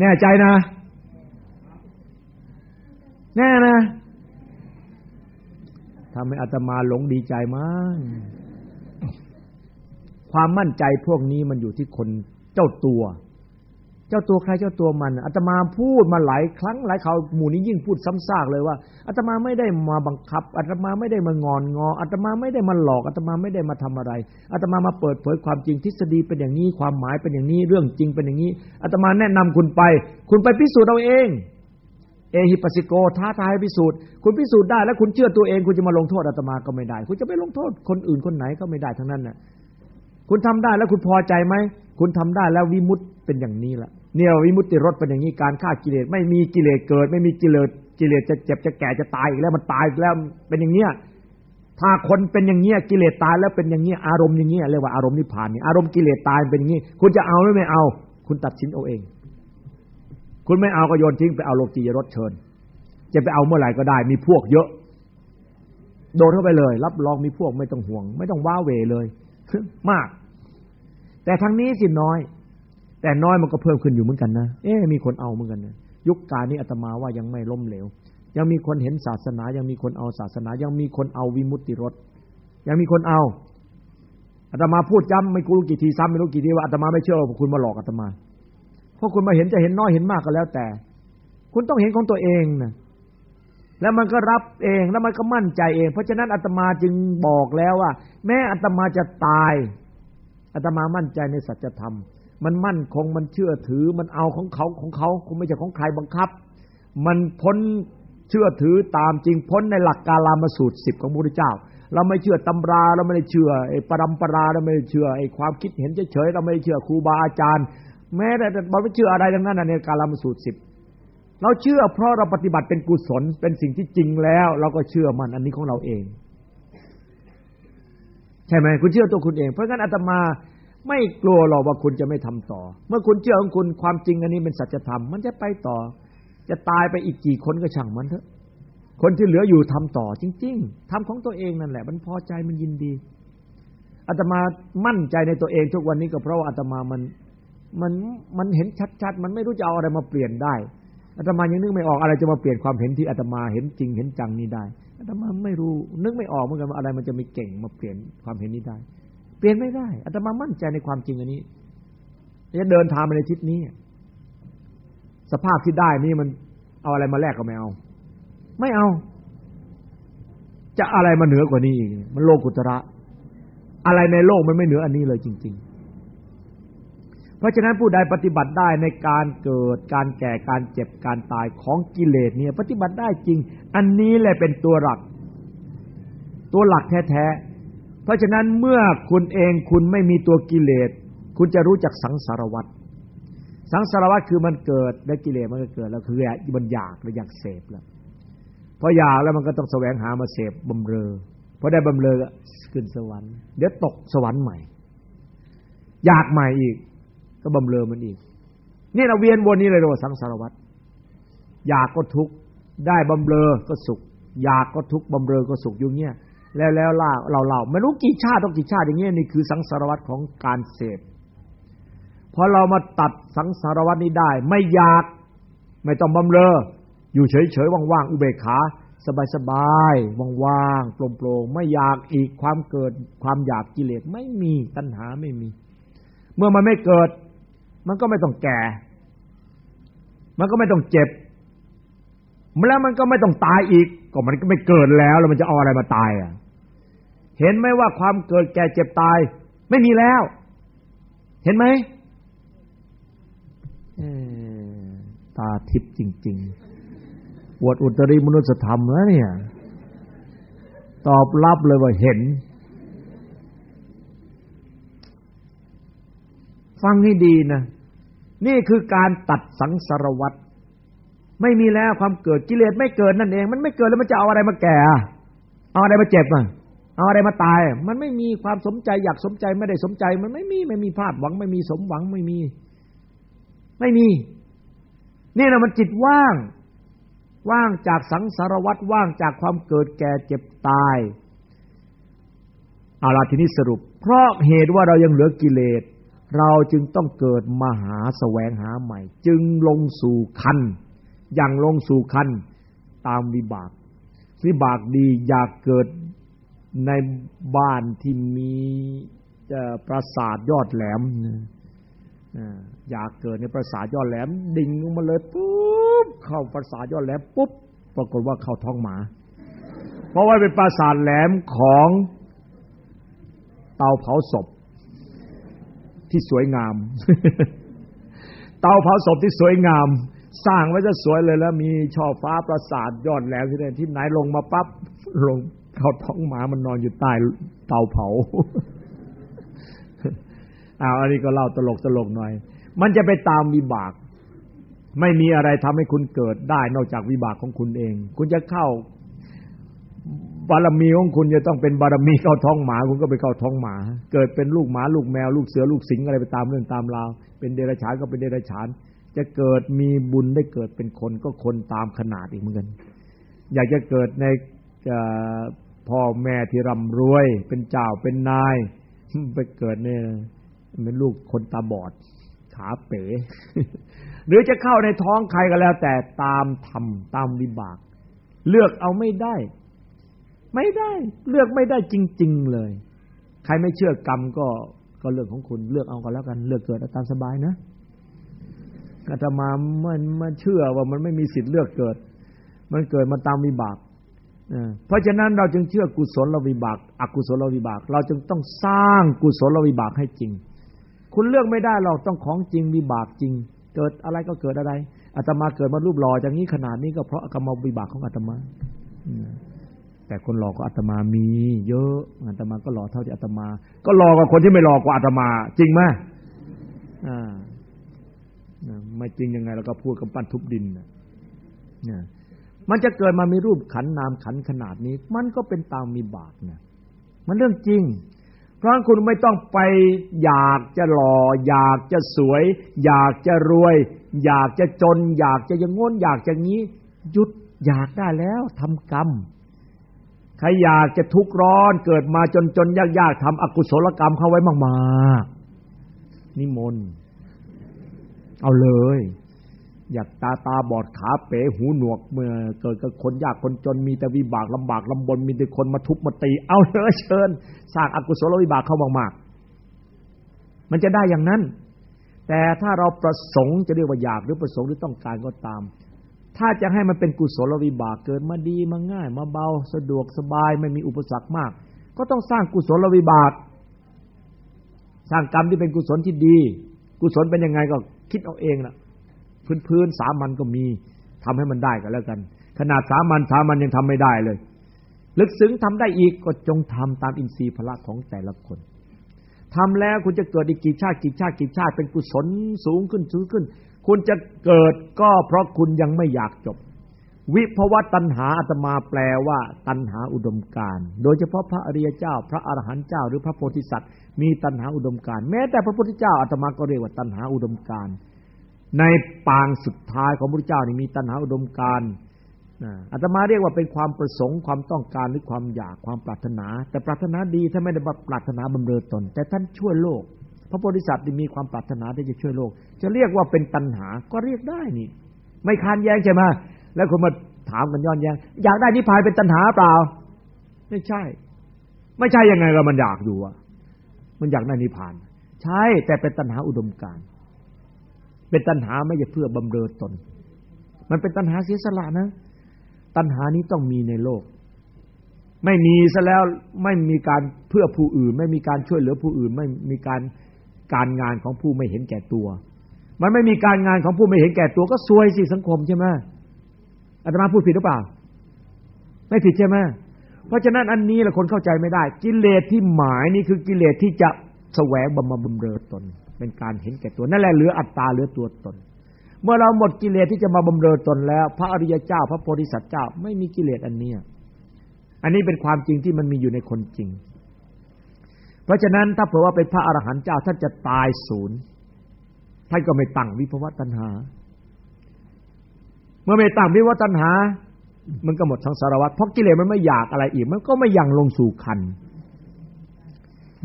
แน่ใจนะ แน่นะทำให้อาตมาหลงดีใจมาก ความมั่นใจพวกนี้มันอยู่ที่คนเจ้าตัว เจ้าตัวใครเจ้าตัวมันอาตมาพูดมาหลายครั้งหลายคราวหมู่นี้ยิ่งพูดซ้ำซากเลยว่าอาตมาไม่ได้มาบังคับอาตมาไม่ได้มางอนงออาตมาไม่ได้มาหลอกอาตมาไม่ได้มาทำอะไรอาตมามาเปิดเผยความจริงทฤษฎีเป็นอย่างนี้ความหมายเป็นอย่างนี้เรื่องจริงเป็นอย่างนี้อาตมาแนะนำคุณไป คุณไปพิสูจน์เอาเองเอหิปัสสิโกท้าทายพิสูจน์คุณพิสูจน์ได้แล้วคุณเชื่อตัวเอง คุณจะมาลงโทษอาตมาก็ไม่ได้ คุณจะไปลงโทษคนอื่นคนไหนก็ไม่ได้ทั้งนั้นน่ะ คุณทำได้แล้วคุณพอใจไหมคุณทำได้แล้ววิมุตเป็นอย่างนี้ละเนี่ยวิมุตติรสเป็นอย่างนี้การฆ่ากิเลสไม่มีกิเลสเกิด ไม่มีกิเลสกิเลสจะเจ็บจะแก่จะตายอีกแล้วมันตายแล้วเป็นอย่างเนี้ยถ้าคนเป็นอย่างเนี้ยกิเลสตายแล้วเป็นอย่างเนี้ยอารมณ์อย่างเนี้ยเรียกว่าอารมณ์นิพพานนี่อารมณ์กิเลสตายเป็นอย่างนี้ คุณจะเอาหรือไม่เอา คุณตัดสินเอาเอง คุณไม่เอาก็โยนทิ้งไปเอาโลกียรสเชิญ จะไปเอาเมื่อไหร่ก็ได้ มีพวกเยอะ โดนเข้าไปเลย รับรองมีพวกไม่ต้องห่วง ไม่ต้องว้าเวเลย มาก แต่ทางนี้สิน้อย แต่น้อยมันก็เพิ่มขึ้นอยู่เหมือนกันนะเอ๊มีคนเอาเหมือนกันนะยุคกาลนี้อาตมาว่ายังไม่ล้มเหลว ยังมีคนเห็นศาสนา ยังมีคนเอาศาสนา ยังมีคนเอาวิมุตติรสยังมีคนเอาอาตมาพูดย้ำไม่รู้กี่ทีซ้ำไม่รู้กี่ทีว่าอาตมาไม่เชื่อว่าคุณมาหลอกอาตมาเพราะคุณมาเห็นจะเห็นน้อยเห็นมากก็แล้วแต่ คุณต้องเห็นของตัวเองนะ แล้วมันก็รับเองแล้วมันก็มั่นใจเอง เพราะฉะนั้นอาตมาจึงบอกแล้วว่า แม้อาตมาจะตายอาตมามั่นใจในสัจธรรม มันมั่นคงมันเชื่อถือมันเอาของเขาของเขาคงไม่ใช่ของใครบังคับ มันพ้นเชื่อถือตามจริงพ้นในหลักการลามสูตรสิบของพระพุทธเจ้า เราไม่เชื่อตำราเราไม่ได้เชื่อไอ้ปรำปราเราไม่ได้เชื่อไอ้ความคิดเห็นเฉยๆเราไม่ได้เชื่อครูบาอาจารย์ แม้แต่เราไม่เชื่ออะไรทั้งนั้นในการลามสูตรสิบ เราเชื่อเพราะเราปฏิบัติเป็นกุศลเป็นสิ่งที่จริงแล้ว เราก็เชื่อมันอันนี้ของเราเอง ใช่ไหมคุณเชื่อตัวคุณเอง เพราะงั้นอาตมาไม่กลัวหรอกว่าคุณจะไม่ทำต่อ เมื่อคุณเชื่อของคุณความจริงอันนี้เป็นสัจธรรมมันจะไปต่อ จะตายไปอีกกี่คนก็ช่างมันเถอะคนที่เหลืออยู่ทำต่อ จริง ๆทำของตัวเองนั่นแหละ มันพอใจมันยินดีอาตมามั่นใจในตัวเองทุกวันนี้ก็เพราะว่าอาตมามันมันมันเห็นชัดๆ มันไม่รู้จะเอาอะไรมาเปลี่ยนได้ อาตมายังนึกไม่ออกอะไรจะมาเปลี่ยนความเห็นที่อาตมาเห็นจริงเห็นจังนี้ได้อาตมาไม่รู้ นึกไม่ออกเหมือนกันว่าอะไรมันจะมีเก่งมาเปลี่ยนความเห็นนี้ได้ เปลี่ยนไม่ได้อาตมามั่นใจในความจริงอันนี้จะเดินทางมาในทิศนี้ สภาพที่ได้นี่มันเอาอะไรมาแลกก็ไม่เอา ไม่เอา จะอะไรมาเหนือกว่านี้อีกมันโลกุตระ อะไรในโลกมันไม่เหนืออันนี้เลยจริง ๆ เพราะฉะนั้นผู้ใดปฏิบัติได้ในการเกิด การแก่ การเจ็บ การตายของกิเลสเนี่ยปฏิบัติได้จริง อันนี้แหละเป็นตัวหลัก ตัวหลักแท้ๆ เพราะฉะนั้นเมื่อคุณเองคุณไม่มีตัวกิเลส คุณจะรู้จักสังสารวัตรสังสารวัตรคือมันเกิดและกิเลสมันก็เกิดแล้วคือมันอยากแล้วอยากเสพแล้วพออยากแล้วมันก็ต้องแสวงหามาเสพบำเรอพอได้บำเรอขึ้นสวรรค์เดี๋ยวตกสวรรค์ใหม่ อยากใหม่อีก ก็บำเรอมันอีก นี่เราเวียนวนนี้เลยเรียกว่าสังสารวัตรอยากก็ทุกข์ได้บำเรอก็สุข อยากก็ทุกข์บำเรอก็สุขอยู่เงี้ยแล้วแล้วล่าเราเล่าไม่รู้กี่ชาติต้องกี่ชาติอย่างเงี้ยนี่คือสังสารวัตรของการเสพพอเรามาตัดสังสารวัตรนี้ได้ ไม่อยากไม่ต้องบำเรอ อยู่เฉยๆว่างๆอุเบกขาสบายๆว่างๆโปร่งๆไม่อยากอีกความเกิดความอยากกิเลสไม่มีตัณหาไม่มี เมื่อมันไม่เกิด มันก็ไม่ต้องแก่ มันก็ไม่ต้องเจ็บแล้วมันก็ไม่ต้องตายอีก ก็มันก็ไม่เกิดแล้ว แล้วมันจะเอาอะไรมาตายอะ เห็นไหมว่าความเกิดแก่เจ็บตาย ไม่มีแล้ว เห็นไหมตาทิพย์จริงๆวดอุตริมนุสธรรมแล้วเนี่ย ตอบรับเลยว่าเห็น ฟังให้ดีนะ นี่คือการตัดสังสารวัตรไม่มีแล้วความเกิดกิเลสไม่เกิดนั่นเอง มันไม่เกิดแล้วมันจะเอาอะไรมาแก่ เอาอะไรมาเจ็บอะเอาอะไรมาตาย มันไม่มีความสมใจอยากสมใจไม่ได้สมใจ มันไม่มีไม่มีพลาดหวัง ไม่มีสมหวังไม่มี ไม่มี นี่นะมันจิตว่าง ว่างจากสังสารวัตรว่างจากความเกิดแก่เจ็บตายเอาละทีนี้สรุป เพราะเหตุว่าเรายังเหลือกิเลส เราจึงต้องเกิดมหาแสวงหาใหม่ จึงลงสู่คันอย่างลงสู่คันตามวิบาก วิบากดีอยากเกิดในบ้านที่มีปราสาทยอดแหลมอยากเกิดในประสาทยอดแหลม ดิ่งลงมาเลยปุ๊บเข้าประสาทยอดแหลมปุ๊บปรากฏว่าเข้าท้องหมา เพราะว่าเป็นประสาทแหลมของเตาเผาศพ ที่สวยงาม เตาเผาศพที่สวยงาม สร้างไว้จะสวยเลยแล้วมีช่อฟ้าประสาทยอดแหลมที่ไหนที่ไหนลงมาปั๊บลงเข้าท้องหมามันนอนอยู่ใต้เตาเผาอ้าวอันนี้ก็เล่าตลกตลกหน่อย มันจะไปตามวิบาก ไม่มีอะไรทำให้คุณเกิดได้นอกจากวิบากของคุณเอง คุณจะเข้า บารมีของคุณจะต้องเป็นบารมีเข้าท้องหมา คุณก็ไปเข้าท้องหมา เกิดเป็นลูกหมาลูกแมว ลูกเสือลูกสิงอะไรไปตามเรื่องตามราว เป็นเดรัจฉานก็เป็นเดรัจฉาน จะเกิดมีบุญได้เกิดเป็นคนก็คนตามขนาดอีกเหมือนกัน อยากจะเกิดในพ่อแม่ที่ร่ำรวย เป็นเจ้าเป็นนาย ไปเกิดเนี่ยเป็นลูกคนตาบอดขาเป๋ หรือจะเข้าในท้องใครก็แล้ว แต่ตามธรรมตามวิบาก เลือกเอาไม่ได้ ไม่ได้ เลือกไม่ได้จริง ๆ เลย ใครไม่เชื่อกรรมก็ก็เรื่องของคุณเลือกเอาก็แล้วกัน เลือกเกิดตามสบายนะอาตมามันมันเชื่อว่ามันไม่มีสิทธิ์เลือกเกิด มันเกิดมาตามวิบากเพราะฉะนั้นเราจึงเชื่อกุศลวิบาก อกุศลวิบาก เราจึงต้องสร้างกุศลวิบากให้จริง คุณเลือกไม่ได้เราต้องของจริงวิบากจริง เกิดอะไรก็เกิดอะไรอาตมาเกิดมารูปหล่ออย่างนี้ขนาดนี้ก็เพราะกรรมวิบากของอาตมา แต่คนหลอกก็อาตมามี เยอะอาตมาก็หล่อเท่าที่อาตมา ก็หลอกกว่าคนที่ไม่หลอกกว่าอาตมา จริงไหมอ่าไม่จริงยังไงเราก็พูดกับปั้นทุบดินนะมันจะเกิดมามีรูปขันนามขันขนาดนี้ มันก็เป็นตามมีบาปนะมันเรื่องจริง เพราะคุณไม่ต้องไปอยากจะหล่ออยากจะสวย อยากจะรวย อยากจะจน อยากจะยังง้นอยากจะงี้หยุดอยากได้แล้วทำกรรม ใครอยากจะทุกข์ร้อนเกิดมาจนจนยากๆทำอกุศลกรรมเข้าไว้มากๆนิมนต์เอาเลย อยากตาตาบอดขาเป๋หูหนวกเมื่อ เกิดกับคนยากคนจนมีแต่วิบากลำบากลำบนมีแต่คนมาทุบมาตี เอาเลยเชิญสร้างอกุศลวิบากเข้ามากๆมันจะได้อย่างนั้น แต่ถ้าเราประสงค์จะเรียกว่าอยากหรือประสงค์หรือต้องการก็ตาม ถ้าจะให้มันเป็นกุศลวิบากเกิดมาดีมาง่าย มาเบาสะดวกสบายไม่มีอุปสรรคมาก ก็ต้องสร้างกุศลวิบาก สร้างกรรมที่เป็นกุศลที่ดี กุศลเป็นยังไงก็คิดเอาเองนะพื้นพื้นสามัญก็มีทำให้มันได้ก็แล้วกัน ขนาดสามัญสามัญยังทำไม่ได้เลย ลึกซึ้งทำได้อีกก็จงทำตามอินทรีย์พละของแต่ละคนทำแล้วคุณจะเกิดอีกกี่ชาติกี่ชาติกี่ชาติเป็นกุศลสูงขึ้นสูงขึ้น คุณจะเกิดก็เพราะคุณยังไม่อยากจบ วิภวตัณหาอาตมาแปลว่า ตัณหาอุดมการโดยเฉพาะพระอริยเจ้า พระอรหันต์เจ้า หรือพระโพธิสัตว์ มีตัณหาอุดมการแม้แต่พระพุทธเจ้าอาตมาก็เรียกว่าตัณหาอุดมการในปางสุดท้ายของพระเจ้านี่มีตัณหาอุดมการอาตมาเรียกว่าเป็นความประสงค์ความต้องการหรือความอยากความปรารถนา แต่ปรารถนาดีถ้าไม่ได้ปรารถนาบำเรอตน แต่ท่านช่วยโลก พระโพธิสัตว์มีความปรารถนาที่จะช่วยโลก จะเรียกว่าเป็นตัณหาก็เรียกได้นี่ ไม่คานแย้งใช่ไหมแล้วคนมาถามกันย้อนแย้งอยากได้นิพพานเป็นตัณหาเปล่า ไม่ใช่ ไม่ใช่ยังไงก็มันอยากอยู่อะมันอยากได้นิพพาน ใช่แต่เป็นตัณหาอุดมการเป็นตัณหาไม่ใช่เพื่อบำเรอตน มันเป็นตัณหาเสียสละนะ ตัณหานี้ต้องมีในโลก ไม่มีซะแล้วไม่มีการเพื่อผู้อื่น ไม่มีการช่วยเหลือผู้อื่น ไม่มีการ การงานของผู้ไม่เห็นแก่ตัว มันไม่มีการงานของผู้ไม่เห็นแก่ตัว ก็ซวยสิสังคมใช่ไหมอาตมาพูดผิดหรือเปล่า ไม่ผิดใช่ไหมเพราะฉะนั้นอันนี้แหละคนเข้าใจไม่ได้ กิเลสที่หมายนี่คือกิเลสที่จะแสวงบำมาบำเรอตน เป็นการเห็นแก่ตัวนั่นแหละเหลืออัตตาเหลือตัวตน เมื่อเราหมดกิเลสที่จะมาบำเรอตนแล้ว พระอริยเจ้า พระโพธิสัตว์เจ้า ไม่มีกิเลสอันนี้อันนี้เป็นความจริงที่มันมีอยู่ในคนจริง เพราะฉะนั้นถ้าเผื่อว่าเป็นพระอรหันต์เจ้าท่านจะตายศูนย์ท่านก็ไม่ตั้งวิภวตัณหา เมื่อไม่ตั้งวิภวตัณหา มันก็หมดทั้งสารวัตรเพราะกิเลสมันไม่อยากอะไรอีก มันก็ไม่ยังลงสู่คัน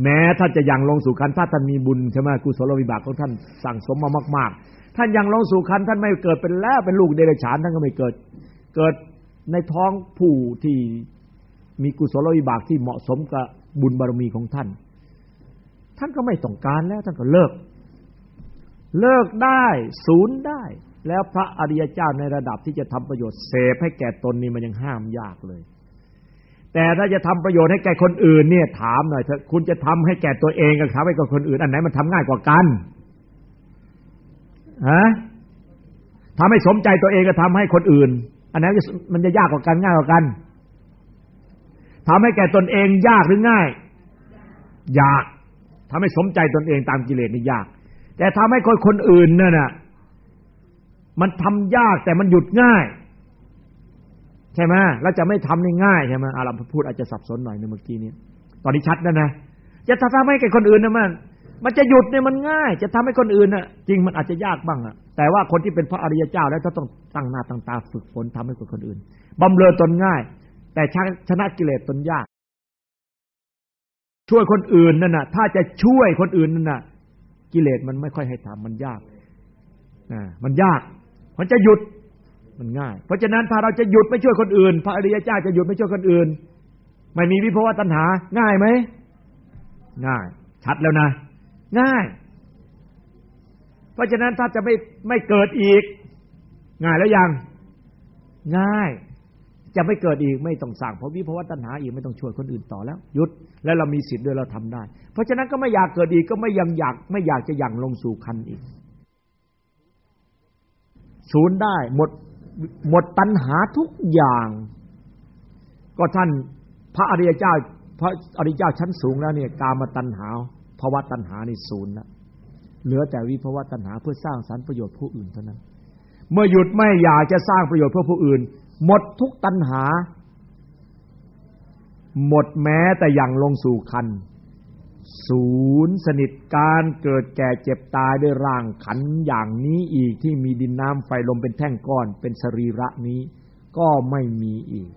แม้ท่านจะยังลงสู่คันถ้าท่านมีบุญใช่ไหมกุศลวิบากของท่านสั่งสมมามาก ๆ ท่านยังลงสู่คันท่านไม่เกิดเป็นแล้วเป็นลูกเดรัจฉานท่านก็ไม่เกิด เกิดในท้องผู้ที่มีกุศลวิบากที่เหมาะสมกับบุญบารมีของท่าน ท่านก็ไม่ต้องการแล้วท่านก็เลิก เลิกได้ ศูนย์ได้ แล้วพระอริยเจ้าในระดับที่จะทำประโยชน์เสพให้แก่ตนนี่มันยังห้ามยากเลย แต่ถ้าจะทำประโยชน์ให้แก่คนอื่น เนี่ย ถามหน่อยเถอะคุณจะทำให้แก่ตัวเองกับทำให้กับคนอื่น อันไหนมันทำง่ายกว่ากันฮะทำให้สมใจตัวเองกับทำให้คนอื่น อันไหนมันจะยากกว่ากันง่ายกว่ากันทำให้แก่ตนเองยากหรือง่าย ยาก ทำให้สมใจตนเองตามกิเลสนี่ยาก แต่ทำให้คนคนอื่นเนี่ยนะมันทำยากแต่มันหยุดง่าย ใช่ไหมแล้วจะไม่ทำง่ายใช่ไหมอาราพูดอาจจะสับสนหน่อยในเมื่อกี้นี้ตอนนี้ชัดแล้วนะจะทำให้แก่คนอื่นนะมันมันจะหยุดเนี่ยมันง่าย จะทำให้คนอื่นน่ะ จริงมันอาจจะยากบ้างอะแต่ว่าคนที่เป็นพระอริยเจ้าแล้วต้องตั้งหน้าตั้งตาฝึกฝนทำให้คนอื่นบำเรอตนง่าย แต่ชนะกิเลสตนยาก ช่วยคนอื่นนั่นน่ะ ถ้าจะช่วยคนอื่นนั่นน่ะ กิเลสมันไม่ค่อยให้ทำมันยากนะมันยาก มันจะหยุดมันง่าย เพราะฉะนั้นถ้าเราจะหยุดไม่ช่วยคนอื่น พระอริยเจ้าจะหยุดไม่ช่วยคนอื่น ไม่มีวิภวตัณหา ง่ายไหมง่าย ชัดแล้วนะ ง่าย เพราะฉะนั้นถ้าจะไม่ไม่เกิดอีก ง่ายแล้วยัง ง่าย จะไม่เกิดอีกไม่ต้องสั่งเพราะวิภวตัณหาอีกไม่ต้องช่วยคนอื่นต่อแล้วหยุดแล้วเรามีสิทธิ์ด้วยเราทำได้ เพราะฉะนั้นก็ไม่อยากเกิดอีกก็ไม่ยังอยากไม่อยากจะยังลงสู่คันอีกศูนย์ได้หมดหมดตัณหาทุกอย่าง ก็ท่านพระอริยเจ้า พระอริยเจ้าชั้นสูงแล้วเนี่ยกามตัณหาภาวะตัณหาในศูนย์แล้วเหลือแต่วิภาวะตัณหาเพื่อสร้างสรรค์ประโยชน์ผู้อื่นเท่านั้น เมื่อหยุดไม่อยากจะสร้างประโยชน์เพื่อผู้อื่น หมดทุกตัณหา หมดแม้แต่อย่างลงสู่คันศูนย์สนิทการเกิดแก่เจ็บตายด้วยร่างขันอย่างนี้อีกที่มีดินน้ำไฟลมเป็นแท่งก้อนเป็นสรีระนี้ ก็ไม่มีอีก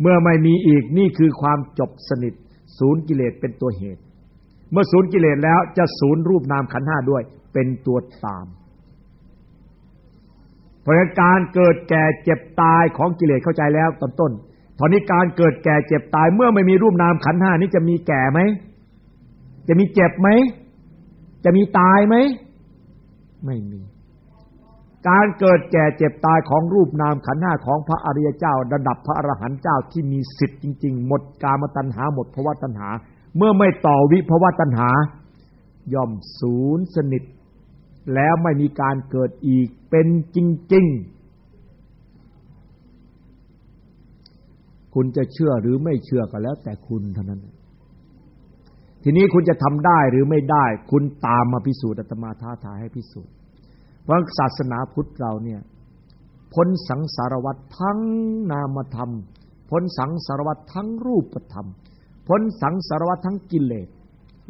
เมื่อไม่มีอีกนี่คือความจบสนิท ศูนย์กิเลสเป็นตัวเหตุ เมื่อศูนย์กิเลสแล้วจะศูนย์รูปนามขันห้าด้วยเป็นตัวตาม เพราะการเกิดแก่เจ็บตายของกิเลสเข้าใจแล้วตอนต้นตอนนี้การเกิดแก่เจ็บตายเมื่อไม่มีรูปนามขันห้านี้จะมีแก่ไหมจะมีเจ็บไหมจะมีตายไหมไม่มี การเกิดแก่เจ็บตายของรูปนามขันห้าของพระอริยเจ้า ระดับพระอรหันต์เจ้าที่มีสิทธิ์จริง ๆ หมดกามตัณหาหมดภวะตัณหา เมื่อไม่ต่อวิภวตัณหา ย่อมศูนย์สนิท แล้วไม่มีการเกิดอีกเป็นจริง ๆ คุณจะเชื่อหรือไม่เชื่อก็แล้ว แต่คุณเท่านั้น ทีนี้คุณจะทำได้หรือไม่ได้ คุณตามมาพิสูจน์อาตมาท้าทายให้พิสูจน์เพราะศาสนาพุทธเราเนี่ยพ้นสังสารวัฏทั้งนามธรรมพ้นสังสารวัฏทั้งรูปธรรมพ้นสังสารวัฏทั้งกิเลส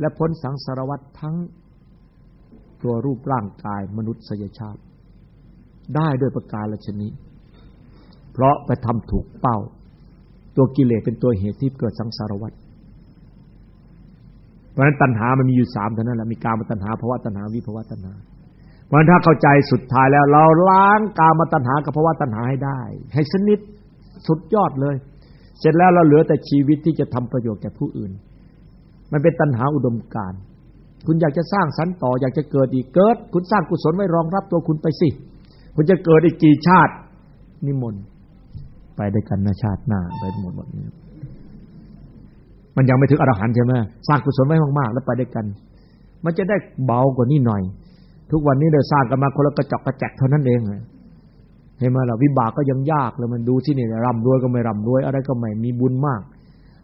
และพ้นสังสารวัฏทั้ง ตัวรูปร่างกายมนุษยชาติ ได้ด้วยประการละชนี้เพราะไปทำถูกเป้า ตัวกิเลสเป็นตัวเหตุที่เกิดสังสารวัฏเพราะฉะนั้นตัณหามันมีอยู่สามเท่านั้นแหละมีกามตัณหาภาวะตัณหาวิภาวะตัณหาเพราะฉะนั้นถ้าเข้าใจสุดท้ายแล้ว เราล้างกามตัณหากับภาวะตัณหาให้ได้ ให้สนิทสุดยอดเลย เสร็จแล้วเราเหลือแต่ชีวิตที่จะทำประโยชน์แก่ผู้อื่น มันเป็นตัณหาอุดมการ คุณอยากจะสร้างสรรค์ต่อ อยากจะเกิดอีกเกิด คุณสร้างกุศลไว้รองรับตัวคุณไปสิ คุณจะเกิดอีกกี่ชาติ นิมนต์ไปได้กันนะชาติหน้าไปหมดหมดนี้มันยังไม่ถึงอรหันต์ใช่ไหมสร้างกุศลไว้มากๆแล้วไปได้กัน มันจะได้เบากว่านี้หน่อย ทุกวันนี้เราสร้างกันมาคนละกระจกกระแจกเท่านั้นเองเห็นไหมล่ะวิบากก็ยังยากเลยมันดูที่นี่ร่ำรวยก็ไม่ร่ำรวย อะไรก็ไม่มีบุญมาก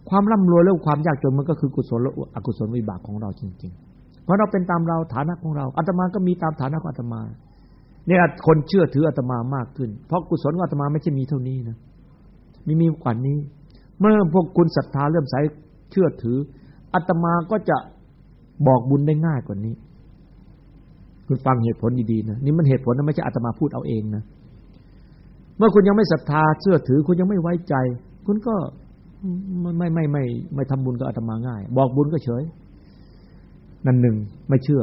ความร่ำรวยและความยากจนมันก็คือกุศลและอกุศลวิบากของเราจริง ๆ เพราะเราเป็นตามเราฐานะของเราอาตมาก็มีตามฐานะของอาตมาเนี่ยคนเชื่อถืออาตมามากขึ้น เพราะกุศลของอาตมาไม่ใช่มีเท่านี้นะมีมีกว่านี้ เมื่อพวกคุณศรัทธาเริ่มใสเชื่อถืออาตมาก็จะบอกบุญได้ง่ายกว่านี้ คุณฟังเหตุผลดีๆนะนี่มันเหตุผลนะไม่ใช่อาตมาพูดเอาเองนะเมื่อคุณยังไม่ศรัทธาเชื่อถือ คุณยังไม่ไว้ใจ คุณก็ไม่ไม่ไม่ไม่ไม่ทำบุญกับอาตมาง่าย บอกบุญก็เฉย นั่นหนึ่งไม่เชื่อ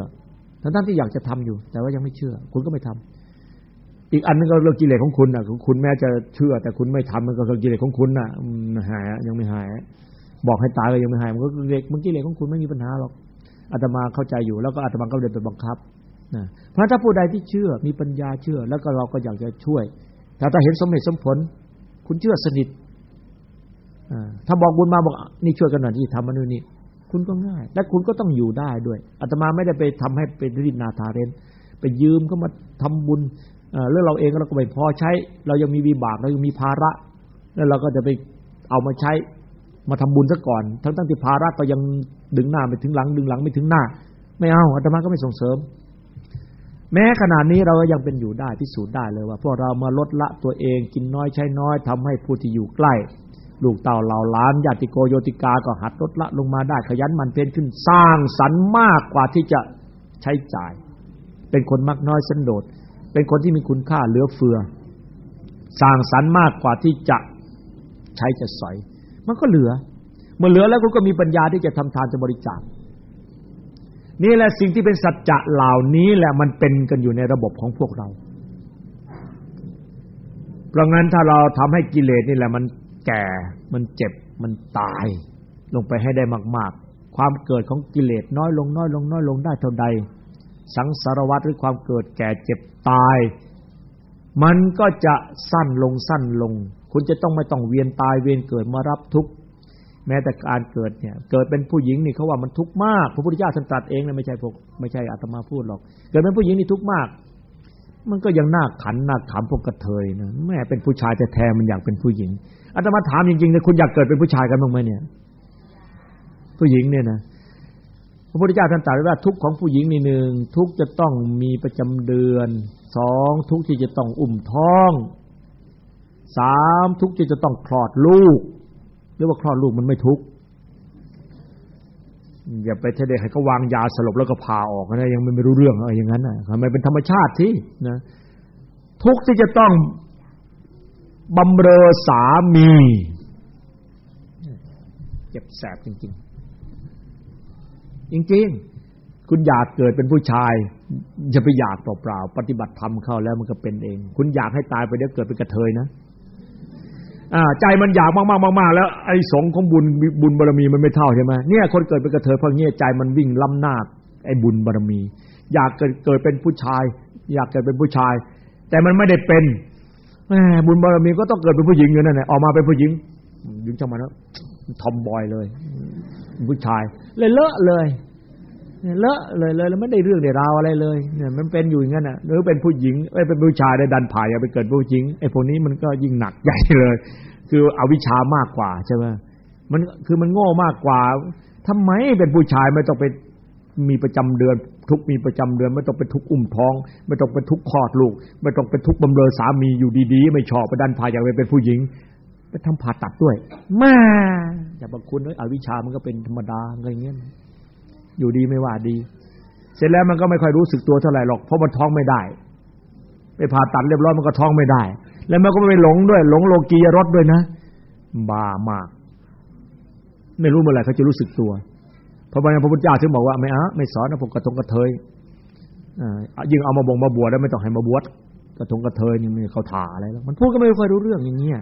ทั้งท่านที่อยากจะทำอยู่ แต่ว่ายังไม่เชื่อ คุณก็ไม่ทำอีกอันนึงก็เรื่องกิเลสของคุณน่ะคุณแม้จะเชื่อ แต่คุณไม่ทำมันก็เรื่องกิเลสของคุณน่ะหายยังไม่หาย บอกให้ตายก็ยังไม่หาย มันก็เล็กมันกิเลสของคุณไม่มีปัญหาหรอกอาตมาเข้าใจอยู่ แล้วก็อาตมาก็เดินไปบังคับนะเพราะถ้าผู้ใดที่เชื่อมีปัญญาเชื่อ แล้วก็เราก็อยากจะช่วยแต่ถ้าเห็นสมเหตุสมผล คุณเชื่อสนิทถ้าบอกบุญมาบอกนี่ช่วยกันหน่อยที่ทำมันนี่ คุณก็ง่าย และคุณก็ต้องอยู่ได้ด้วยอาตมาไม่ได้ไปทำให้เป็นรินาทาเรนไปยืมก็มาทำบุญเรื่องเราเองเราก็ไม่พอใช้ เรายังมีวิบากเรายังมีภาระ แล้วเราก็จะไปเอามาใช้มาทำบุญซะก่อน ทั้งทั้งที่ภาระก็ยังดึงหน้าไปถึงหลัง ดึงหลังไม่ถึงหน้า ไม่เอาอาตมาก็ไม่ส่งเสริม แม้ขนาดนี้เราก็ยังเป็นอยู่ได้พิสูจน์ได้เลยว่าพวกเรามาลดละตัวเองกินน้อยใช้น้อยทำให้ผู้ที่อยู่ใกล้ ลูกเต่าเหล่าล้านญาติโกโยติกาก็หัดลดละลงมาได้ขยันมันเพียรขึ้นสร้างสรรค์มากกว่าที่จะใช้จ่าย เป็นคนมักน้อยสันโดษเป็นคนที่มีคุณค่าเหลือเฟือ สร้างสรรค์มากกว่าที่จะใช้จะสอย มันก็เหลือ เมื่อเหลือแล้วก็มีปัญญาที่จะทำทานจะบริจาคนี่แหละสิ่งที่เป็นสัจจะเหล่านี้แหละมันเป็นกันอยู่ในระบบของพวกเรา เพราะงั้นถ้าเราทำให้กิเลสนี่แหละมัน แก่ มันเจ็บมันตาย ลงไปให้ได้มาก ๆ ความเกิดของกิเลสน้อยลงน้อยลงน้อยลงได้เท่าใด สังสารวัฏหรือความเกิดแก่เจ็บตาย มันก็จะสั้นลงสั้นลง คุณจะต้องไม่ต้องเวียนตายเวียนเกิดมารับทุกข์แม้แต่การเกิดเนี่ย เกิดเป็นผู้หญิงนี่เขาว่ามันทุกข์มากพระพุทธเจ้าท่านตรัสเองนะไม่ใช่พวกไม่ใช่อาตมาพูดหรอก เกิดเป็นผู้หญิงนี่ทุกข์มาก มันก็ยังน่าขันน่าขำพวกกระเทยนะแม่เป็นผู้ชายแท้ๆมันอยากเป็นผู้หญิง อาตมาถามจริงๆเลยคุณอยากเกิดเป็นผู้ชายกันบ้างไหมเนี่ย ผู้หญิงเนี่ยนะพระพุทธเจ้าท่านตรัสว่าทุกของผู้หญิงนี่หนึ่งทุกจะต้องมีประจำเดือนสองทุกที่จะต้องอุ้มท้องสามทุกที่จะต้องคลอดลูกหรือว่าคลอดลูกมันไม่ทุกอย่าไปเทเดให้เขาวางยาสลบแล้วก็พาออกนะยังไม่รู้เรื่องอะไรอย่างนั้นนะทำไมเป็นธรรมชาติที่นะทุกที่จะต้อง บำเรอสามี เจ็บแสบจริง ๆ จริง ๆ คุณอยากเกิดเป็นผู้ชายจะไปอยากเปล่าๆปฏิบัติธรรมเข้าแล้วมันก็เป็นเอง คุณอยากให้ตายไปเดี๋ยวเกิดเป็นกระเทยนะใจมันอยากมากๆๆแล้วไอ้สงของบุญบุญบารมีมันไม่เท่าใช่ไหมเนี่ยคนเกิดเป็นกระเทยเพราะเงี้ยใจมันวิ่งล้ำหน้าไอ้บุญบารมี อยากเกิดเกิดเป็นผู้ชาย อยากเกิดเป็นผู้ชาย แต่มันไม่ได้เป็น แหมบุญบารมีก็ต้องเกิดเป็นผู้หญิงอยู่นั่นแหละออกมาเป็นผู้หญิงยิงจังมันแล้วทอมบอยเลยผู้ชาย เลยเลอะเลยเลอะเลยเลยแล้วไม่ได้เรื่องได้ราวอะไรเลยเนี่ยมันเป็นอยู่อย่างนั้นอะหรือเป็นผู้หญิงเอ้เป็นผู้ชายได้ดันผ่ายไปเกิดผู้หญิงไอ้พวกนี้มันก็ยิ่งหนักใหญ่เลย คืออวิชามากกว่าใช่ไหมมันคือมันโง่มากกว่าทำไมเป็นผู้ชายไม่ต้องไป มีประจำเดือน ทุกมีประจำเดือน ไม่ต้องเป็นทุกอุ้มท้อง ไม่ต้องเป็นทุกคลอดลูก ไม่ต้องเป็นทุกบำเรอสามีอยู่ดีๆ ไม่ชอบไปดันผ่ายอยากไปเป็นผู้หญิงไปทำผ่าตัดด้วยมาอย่าบางคนเลยอวิชามันก็เป็นธรรมดาอะไรเงี้ยอยู่ดีไม่ว่าดี เสร็จแล้วมันก็ไม่ค่อยรู้สึกตัวเท่าไหร่หรอกเพราะมันท้องไม่ได้ ไปผ่าตัดเรียบร้อยมันก็ท้องไม่ได้ แล้วมันก็ไม่หลงด้วย หลงโลกียรสด้วยนะบ้ามาก ไม่รู้เมื่อไหร่เขาจะรู้สึกตัวเพราะว่าพระพุทธเจ้าถึงบอกว่าไม่อะไม่สอนนะพวกกระทงกระเทยยิ่งเอามาบ่งมาบวชแล้วไม่ต้องให้มาบวชกระทงกระเทยนี่มันเขาถาอะไรแล้วมันพูดก็ไม่ค่อยรู้เรื่องอย่างเงี้ย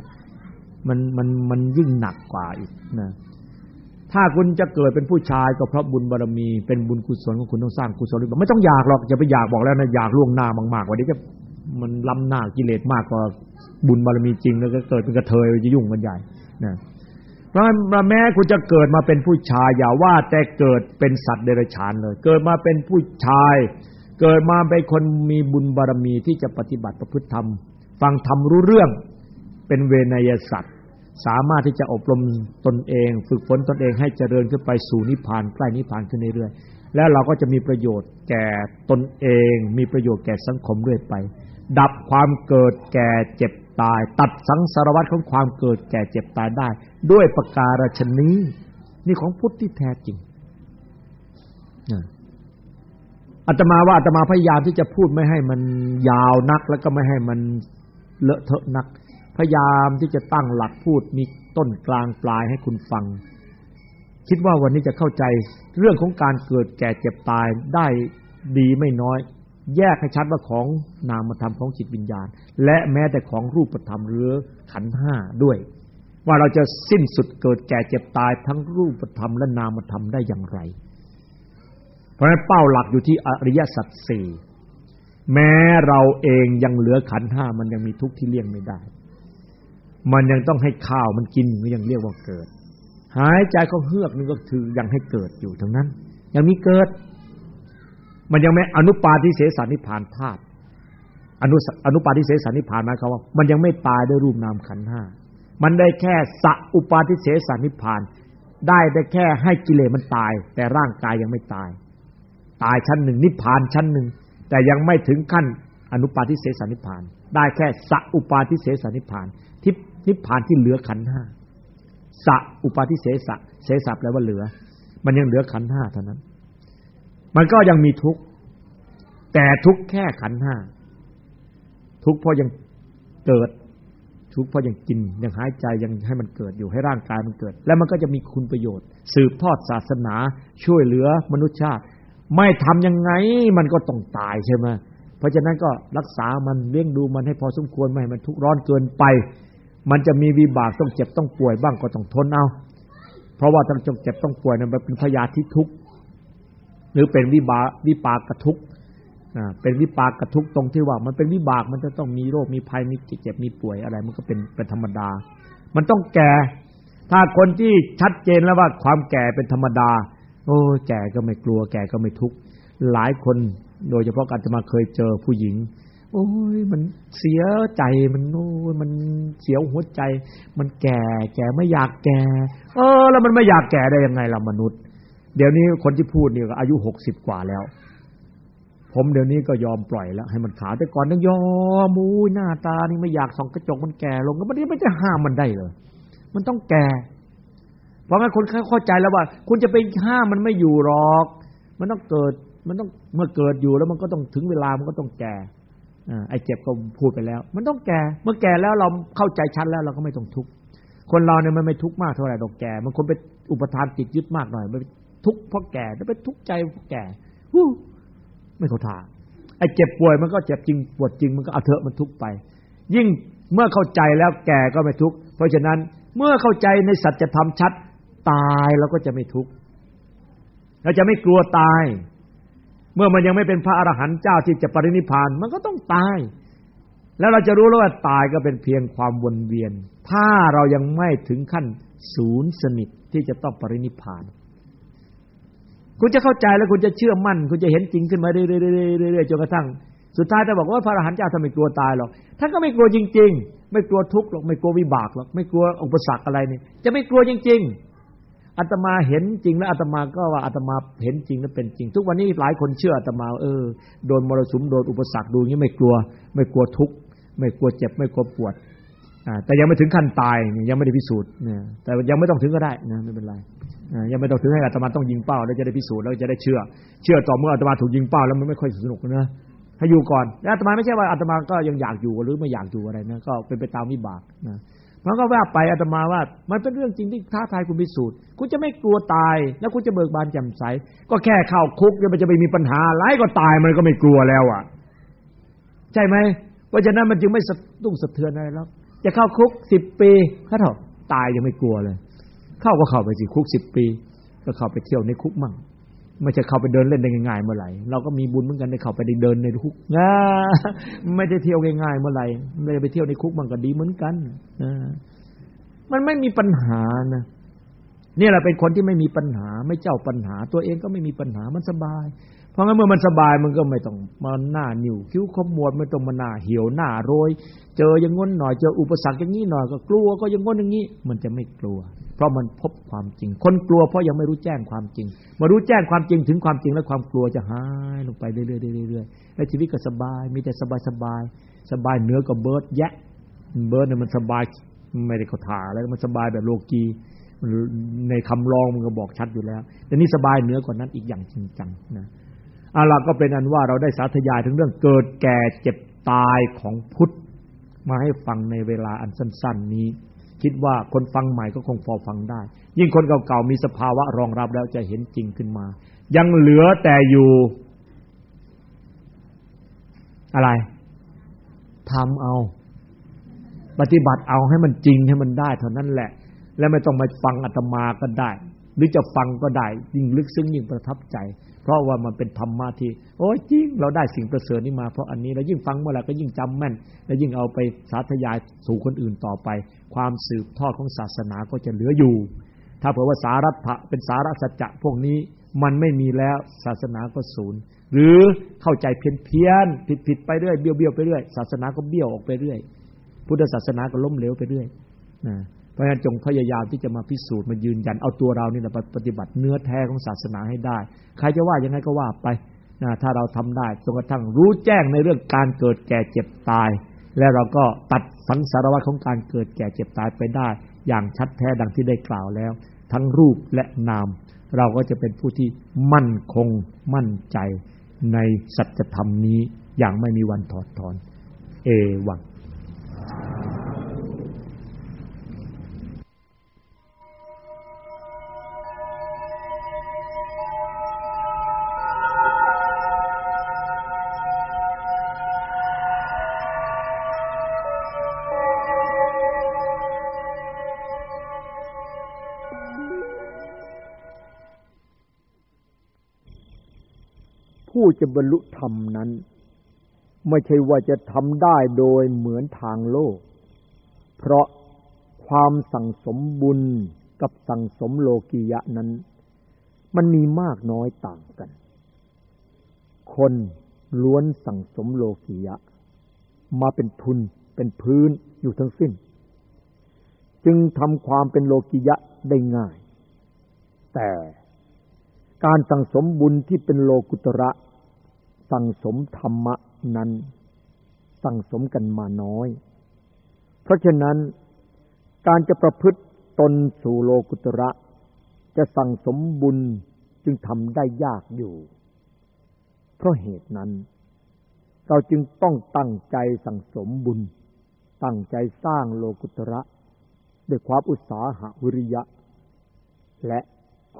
มันมันมันยิ่งหนักกว่าอีกนะถ้าคุณจะเกิดเป็นผู้ชายก็เพราะบุญบารมีเป็นบุญกุศลของคุณต้องสร้างกุศลหรือเปล่าไม่ต้องอยากหรอกอย่าไปอยากบอกแล้วนะอยากล่วงหน้ามากๆว่านี้จะมันล้ำหน้ากิเลสมากกว่าบุญบารมีจริงแล้วก็เกิดเป็นกระเทยจะยุ่งกันใหญ่นะ พราะแม้คุณจะเกิดมาเป็นผู้ชาย อย่าว่าแต่เกิดเป็นสัตว์เดรัจฉานเลย เกิดมาเป็นผู้ชาย เกิดมาเป็นคนมีบุญบารมีที่จะปฏิบัติประพฤติธรรม ฟังธรรมรู้เรื่องเป็นเวนยสัตว์สามารถที่จะอบรมตนเอง ฝึกฝนตนเองให้เจริญขึ้นไปสู่นิพพานใกล้นิพพานขึ้นเรื่อยๆแล้วเราก็จะมีประโยชน์แก่ตนเอง มีประโยชน์แก่สังคมเรื่อยไป ดับความเกิดแก่เจ็บตาย ตัดสังสารวัฏของความเกิดแก่เจ็บตายได้ ด้วยประการฉนี้นี่ของพุทธที่แท้จริงอาตมาว่าอาตมาพยายามที่จะพูดไม่ให้มันยาวนัก แล้วก็ไม่ให้มันเลอะเทอะนัก พยายามที่จะตั้งหลักพูดมีต้นกลางปลายให้คุณฟัง คิดว่าวันนี้จะเข้าใจเรื่องของการเกิดแก่เจ็บตายได้ดีไม่น้อย แยกให้ชัดว่าของนามธรรมของจิตวิญญาณ และแม้แต่ของรูปธรรมหรือขันห้าด้วย ว่าเราจะสิ้นสุดเกิดแก่เจ็บตายทั้งรูปธรรมและนามธรรมได้อย่างไร เพราะฉะนั้นเป้าหลักอยู่ที่อริยสัจสี่แม้เราเองยังเหลือขันห้ามันยังมีทุกข์ที่เลี่ยงไม่ได้ มันยังต้องให้ข้าวมันกินก็ยังเรียกว่าเกิด หายใจเขาเฮือกนึงก็คือยังให้เกิดอยู่ทั้งนั้น ยังมีเกิด มันยังไม่อนุปาทิเสสานิพานธาตุอนุอนุปาทิเสสานิพานหมายความว่า มันยังไม่ตายด้วยรูปนามขันห้า มันได้แค่สัอุปาทิเสสนิพาน ได้ได้แค่ให้กิเลสมันตาย แต่ร่างกายยังไม่ตาย ตายชั้นหนึ่งนิพพานชั้นหนึ่งแต่ยังไม่ถึงขั้นอนุปาทิเสสนิพาน ได้แค่สัอุปาทิเสสนิพานทิพนิพพานที่เหลือขันห้าสัอุปาทิเสสเสสแปลว่าเหลือ มันยังเหลือขันห้าเท่านั้น มันก็ยังมีทุกข์แต่ทุกข์แค่ขันห้าทุกข์เพราะยังเกิด ทุกข์เพราะยังกินยังหายใจยังให้มันเกิดอยู่ให้ร่างกายมันเกิด แล้วมันก็จะมีคุณประโยชน์ สืบทอดศาสนา ช่วยเหลือมนุษยชาติ ไม่ทำยังไงมันก็ต้องตายใช่ไหมเพราะฉะนั้นก็รักษามันเลี้ยงดูมันให้พอสมควรไม่ให้มันทุกข์ร้อนเกินไป มันจะมีวิบากต้องเจ็บต้องป่วยบ้างก็ต้องทนเอา เพราะว่าต้องเจ็บต้องป่วยนั้นเป็นพยาธิทุกข์หรือเป็นวิบากวิปากกระทุกข์ เป็นวิปากกระทุกตรงที่ว่า มันเป็นวิบากมันจะต้องมีโรคมีภัยมีเจ็บมีป่วยอะไร มันก็เป็นเป็นธรรมดา มันต้องแก่ ถ้าคนที่ชัดเจนแล้วว่าความแก่เป็นธรรมดา โอ้แก่ก็ไม่กลัว แก่ก็ไม่ทุกข์หลายคนโดยเฉพาะการจะมาเคยเจอผู้หญิง โอ้ยมันเสียใจมันโอ้ยมันเสียวหัวใจ มันแก่ แก่ไม่อยากแก่ เออ แล้วมันไม่อยากแก่ได้ยังไงล่ะมนุษย์ เดี๋ยวนี้คนที่พูดเนี่ยอายุหกสิบกว่าแล้ว ผมเดี๋ยวนี้ก็ยอมปล่อยแล้ว ให้มันขาวแต่ก่อนนั้นยอมมูหน้าตานี่ไม่อยากส่องกระจกมันแก่ลงก็มันไม่จะห้ามมันได้เลย มันต้องแก่ เพราะงั้นคนเข้าใจแล้วว่า คุณจะไปห้ามมันไม่อยู่หรอก มันต้องเกิด มันต้องเมื่อเกิดอยู่แล้วมันก็ต้องถึงเวลามันก็ต้องแก่อไอ้เจ็บก็พูดไปแล้ว มันต้องแก่ เมื่อแก่แล้วเราเข้าใจชัดแล้วเราก็ไม่ต้องทุกข์คนเราเนี่ยมันไม่ทุกข์มากเท่าไหร่ดอกแก่มันคนไปอุปทานติดยึดมากหน่อยไปทุกข์เพราะแก่แล้วไปทุกข์ใจเพราะแก่ฮู้ ไม่เข้าทางไอ้เจ็บป่วยมันก็เจ็บจริงปวดจริงมันก็เอาเถอะมันทุกไป ยิ่งเมื่อเข้าใจแล้วแก่ก็ไม่ทุกข์เพราะฉะนั้นเมื่อเข้าใจในสัจธรรมชัดตายเราก็จะไม่ทุกข์เราจะไม่กลัวตาย เมื่อมันยังไม่เป็นพระอรหันต์เจ้าที่จะปรินิพานมันก็ต้องตาย แล้วเราจะรู้แล้วว่าตายก็เป็นเพียงความวนเวียน ถ้าเรายังไม่ถึงขั้นศูนย์สนิทที่จะต้องปรินิพาน คุณจะเข้าใจแล้วคุณจะเชื่อมั่น คุณจะเห็นจริงขึ้นมาเรื่อยๆจนกระทั่ง สุดท้ายจะบอกว่าพระอรหันต์เจ้าทำไมกลัวตายหรอกท่านก็ไม่กลัวจริง ๆ ไม่กลัวทุกข์หรอกไม่กลัววิบากหรอกไม่กลัวอุปสรรคอะไรนี่จะไม่กลัวจริง ๆอาตมาเห็นจริงแล้วอาตมาก็ว่าอาตมาเห็นจริงแล้วเป็นจริง ทุกวันนี้หลายคนเชื่ออาตมาเออโดนมรสุมโดนอุปสรรคดูอย่างนี้ไม่กลัว ไม่กลัวทุกข์ไม่กลัวเจ็บไม่กลัวปวดอ่าแต่ยังไม่ถึงขั้นตายยังไม่ได้พิสูจน์เนี่ยแต่ยังไม่ต้องถึงก็ได้นะไม่เป็นไร ยังไม่ต้องถึงให้อาตมาต้องยิงเป้าแล้วจะได้พิสูจน์แล้วจะได้เชื่อ เชื่อต่อเมื่ออาตมาถูกยิงเป้าแล้วมันไม่ค่อยสนุกนะให้อยู่ก่อนแล้วอาตมาไม่ใช่ว่าอาตมาก็ยังอยากอยู่หรือไม่อยากอยู่อะไรนะก็เป็นไปตามวิบากนะมันก็ว่าไปอาตมาว่า มันเป็นเรื่องจริงที่ท้าทายคุณพิสูจน์คุณจะไม่กลัวตาย แล้วคุณจะเบิกบานแจ่มใส ก็แค่เข้าคุกมันจะไม่มีปัญหาไรก็ตายมันก็ไม่กลัวแล้วอะ ใช่ไหมเพราะฉะนั้นมันจึงไม่สะดุ้งสะเทือนอะไรแล้วจะเข้าคุกสิบปีถ้าเถอะตายยังไม่กลัวเลย เข้าก็เข้าไปสิคุกสิบปี ก็เข้าไปเที่ยวในคุกมั่งไม่ใช่เข้าไปเดินเล่นได้ง่ายๆเมื่อไหร่เราก็มีบุญเหมือนกันได้เข้าไปได้เดินในคุกนะไม่ได้เที่ยวง่ายๆเมื่อไหร่ไม่ได้ไปเที่ยวในคุกมันก็ดีเหมือนกันนะมันไม่มีปัญหานะนี่แหละเป็นคนที่ไม่มีปัญหา ไม่เจ้าปัญหา ตัวเองก็ไม่มีปัญหามันสบาย ราะงั้นเมื่อมันสบายมันก็ไม่ต้องมาหน้าหนิวคิ้วขมวดไม่ต้องมาหน้าเหี่ยวหน้าโรย เจออย่างง้นหน่อยเจออุปสรรคอย่างนี้หน่อยก็กลัวก็อย่างง้นอย่างนี้ มันจะไม่กลัว เพราะมันพบความจริง คนกลัวเพราะยังไม่รู้แจ้งความจริง มารู้แจ้งความจริงถึงความจริงแล้วความกลัวจะหายลงไปเรื่อยๆเรื่อยๆแล้วชีวิตก็สบายมีแต่สบายสบายสบายเหนือกับเบิร์ดแยะเบิร์ดเนี่ยมันสบายไม่ได้เขาถาแล้วมันสบายแบบโลกีในคำรองมันก็บอกชัดอยู่แล้วแต่นี่สบายเหนือกว่านั้นอีกอย่างจริงจังนะ อาล่ะก็เป็นอันว่าเราได้สาธยายถึงเรื่องเกิดแก่เจ็บตายของพุทธ มาให้ฟังในเวลาอันสั้น ๆ นี้ คิดว่าคนฟังใหม่ก็คงพอฟังได้ ยิ่งคนเก่าๆมีสภาวะรองรับแล้วจะเห็นจริงขึ้นมา ยังเหลือแต่อยู่ อะไรทำเอา ปฏิบัติเอาให้มันจริงให้มันได้เท่านั้นแหละ แล้วไม่ต้องมาฟังอาตมาก็ได้ หรือจะฟังก็ได้ ยิ่งลึกซึ้งยิ่งประทับใจ เพราะว่ามันเป็นธรรมะที่ โอ้ยจริงเราได้สิ่งประเสริฐนี้มาเพราะอันนี้แล้วยิ่งฟังเมื่อไหร่ก็ยิ่งจำแม่น และยิ่งเอาไปสาธยายสู่คนอื่นต่อไป ความสืบทอดของศาสนาก็จะเหลืออยู่ ถ้าเผื่อว่าสารัตะเป็นสาระสัจจะพวกนี้มันไม่มีแล้วศาสนาก็ศูนย์หรือเข้าใจเพี้ยนเพี้ยนผิดผิดไปเรื่อยเบี้ยวเบี้ยวไปเรื่อยศาสนาก็เบี้ยวออกไปเรื่อย พุทธศาสนาก็ล้มเหลวไปเรื่อยนะ เพราะฉะนั้นจงพยายามที่จะมาพิสูจน์มายืนยันเอาตัวเรานี่แหละปฏิบัติเนื้อแท้ของศาสนาให้ได้ ใครจะว่ายังไงก็ว่าไปนะถ้าเราทำได้จนกระทั่งรู้แจ้งในเรื่องการเกิดแก่เจ็บตาย และเราก็ตัดสังสารวัฏของการเกิดแก่เจ็บตายไปได้ อย่างชัดแท้ดังที่ได้กล่าวแล้ว ทั้งรูปและนาม เราก็จะเป็นผู้ที่มั่นคงมั่นใจในสัจธรรมนี้อย่างไม่มีวันถอดถอน เอวัง จะบรรลุธรรมนั้น ไม่ใช่ว่าจะทำได้โดยเหมือนทางโลก เพราะความสั่งสมบุญกับสั่งสมโลกียะนั้น มันมีมากน้อยต่างกัน คนล้วนสั่งสมโลกียะ มาเป็นทุนเป็นพื้นอยู่ทั้งสิ้น จึงทำความเป็นโลกียะได้ง่าย แต่การสั่งสมบุญที่เป็นโลกุตระ สั่งสมธรรมะนั้น สั่งสมกันมาน้อย เพราะฉะนั้น การจะประพฤติตนสู่โลกุตระ จะสั่งสมบุญจึงทำได้ยากอยู่ เพราะเหตุนั้น เราจึงต้องตั้งใจสั่งสมบุญ ตั้งใจสร้างโลกุตระ ด้วยความอุตสาหะวิริยะ และ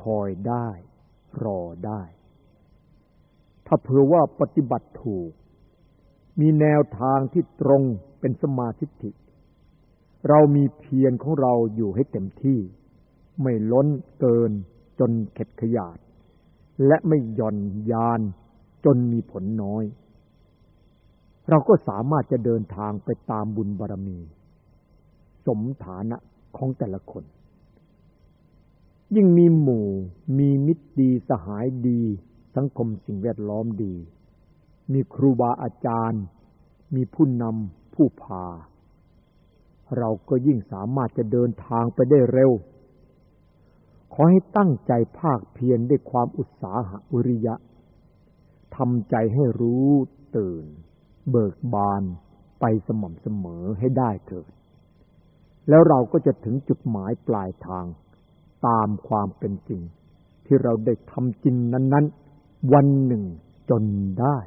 คอยได้ รอได้ ถ้าเผื่อว่าปฏิบัติถูก มีแนวทางที่ตรงเป็นสมาธิิเรามีเพียรของเราอยู่ให้เต็มที่ ไม่ล้นเกินจนเข็ดขยาด และไม่หย่อนยานจนมีผลน้อย เราก็สามารถจะเดินทางไปตามบุญบารมี สมฐานะของแต่ละคน ยิ่งมีหมู่ มีมิตรดีสหายดี สังคมสิ่งแวดล้อมดี มีครูบาอาจารย์ มีผู้นำผู้พา เราก็ยิ่งสามารถจะเดินทางไปได้เร็ว ขอให้ตั้งใจภาคเพียรด้วยความอุตสาหะอุริยะทำใจให้รู้ตื่น เบิกบานไปสม่ำเสมอให้ได้เถิด แล้วเราก็จะถึงจุดหมายปลายทางตามความเป็นจริง ที่เราได้ทำจริงนั้น ๆ วันหนึ่งจนได้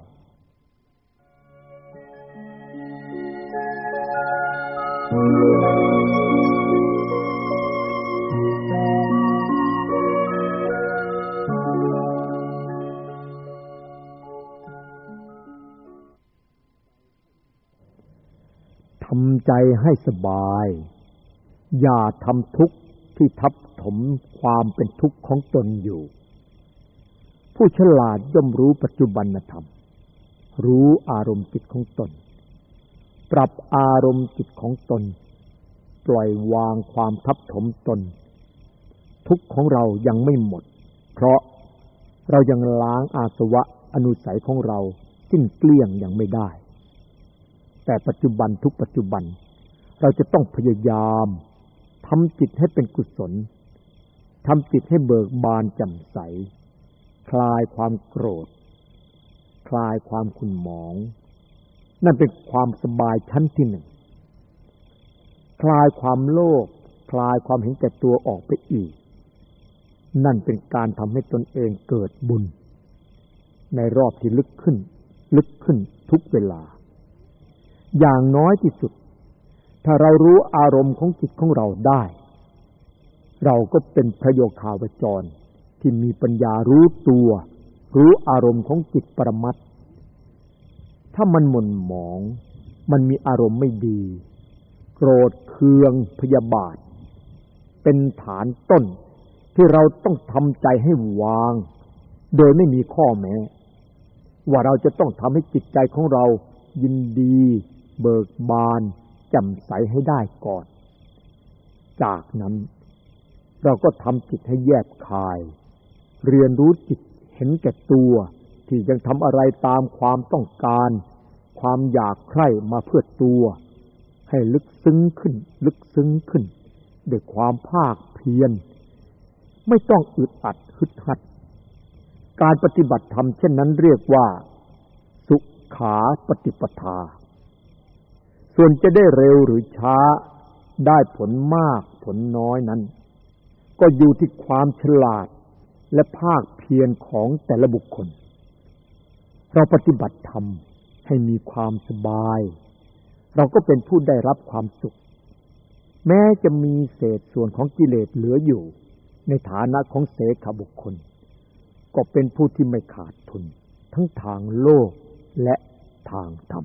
ทำใจให้สบาย อย่าทำทุกข์ที่ทับถมความเป็นทุกข์ของตนอยู่ ผู้ฉลาดย่อมรู้ปัจจุบันธรรม รู้อารมณ์จิตของตน ปรับอารมณ์จิตของตน ปล่อยวางความทับถมตน ทุกของเรายังไม่หมด เพราะเรายังล้างอาสวะอนุสัยของเราสิ้นเกลี้ยงยังไม่ได้ แต่ปัจจุบันทุกปัจจุบัน เราจะต้องพยายามทำจิตให้เป็นกุศลทำจิตให้เบิกบานแจ่มใส คลายความโกรธ คลายความขุ่นหมอง นั่นเป็นความสบายชั้นที่หนึ่ง คลายความโลภคลายความเห็นแก่ตัวออกไปอีก นั่นเป็นการทำให้ตนเองเกิดบุญ ในรอบที่ลึกขึ้น ลึกขึ้นทุกเวลา อย่างน้อยที่สุด ถ้าเรารู้อารมณ์ของจิตของเราได้ เราก็เป็นพระโยคาวจร ที่มีปัญญารู้ตัว รู้อารมณ์ของจิตปรมัตถ้ามันหม่นหมอง มันมีอารมณ์ไม่ดี โกรธเคืองพยาบาท เป็นฐานต้นที่เราต้องทำใจให้วาง โดยไม่มีข้อแม้ ว่าเราจะต้องทำให้จิตใจของเรายินดี เบิกบานแจ่มใสให้ได้ก่อน จากนั้นเราก็ทำจิตให้แยบคาย เรียนรู้จิตเห็นแก่ตัว ที่ยังทำอะไรตามความต้องการ ความอยากใคร่มาเพื่อตัว ให้ลึกซึ้งขึ้น ลึกซึ้งขึ้นด้วยความภาคเพียรไม่ต้องอึดอัดฮึดฮัด การปฏิบัติธรรมเช่นนั้นเรียกว่า สุขาปฏิปทา ส่วนจะได้เร็วหรือช้า ได้ผลมากผลน้อยนั้น ก็อยู่ที่ความฉลาด และภาคเพียรของแต่ละบุคคล เราปฏิบัติธรรมให้มีความสบาย เราก็เป็นผู้ได้รับความสุข แม้จะมีเศษส่วนของกิเลสเหลืออยู่ ในฐานะของเสขบุคคล ก็เป็นผู้ที่ไม่ขาดทุน ทั้งทางโลกและทางธรรม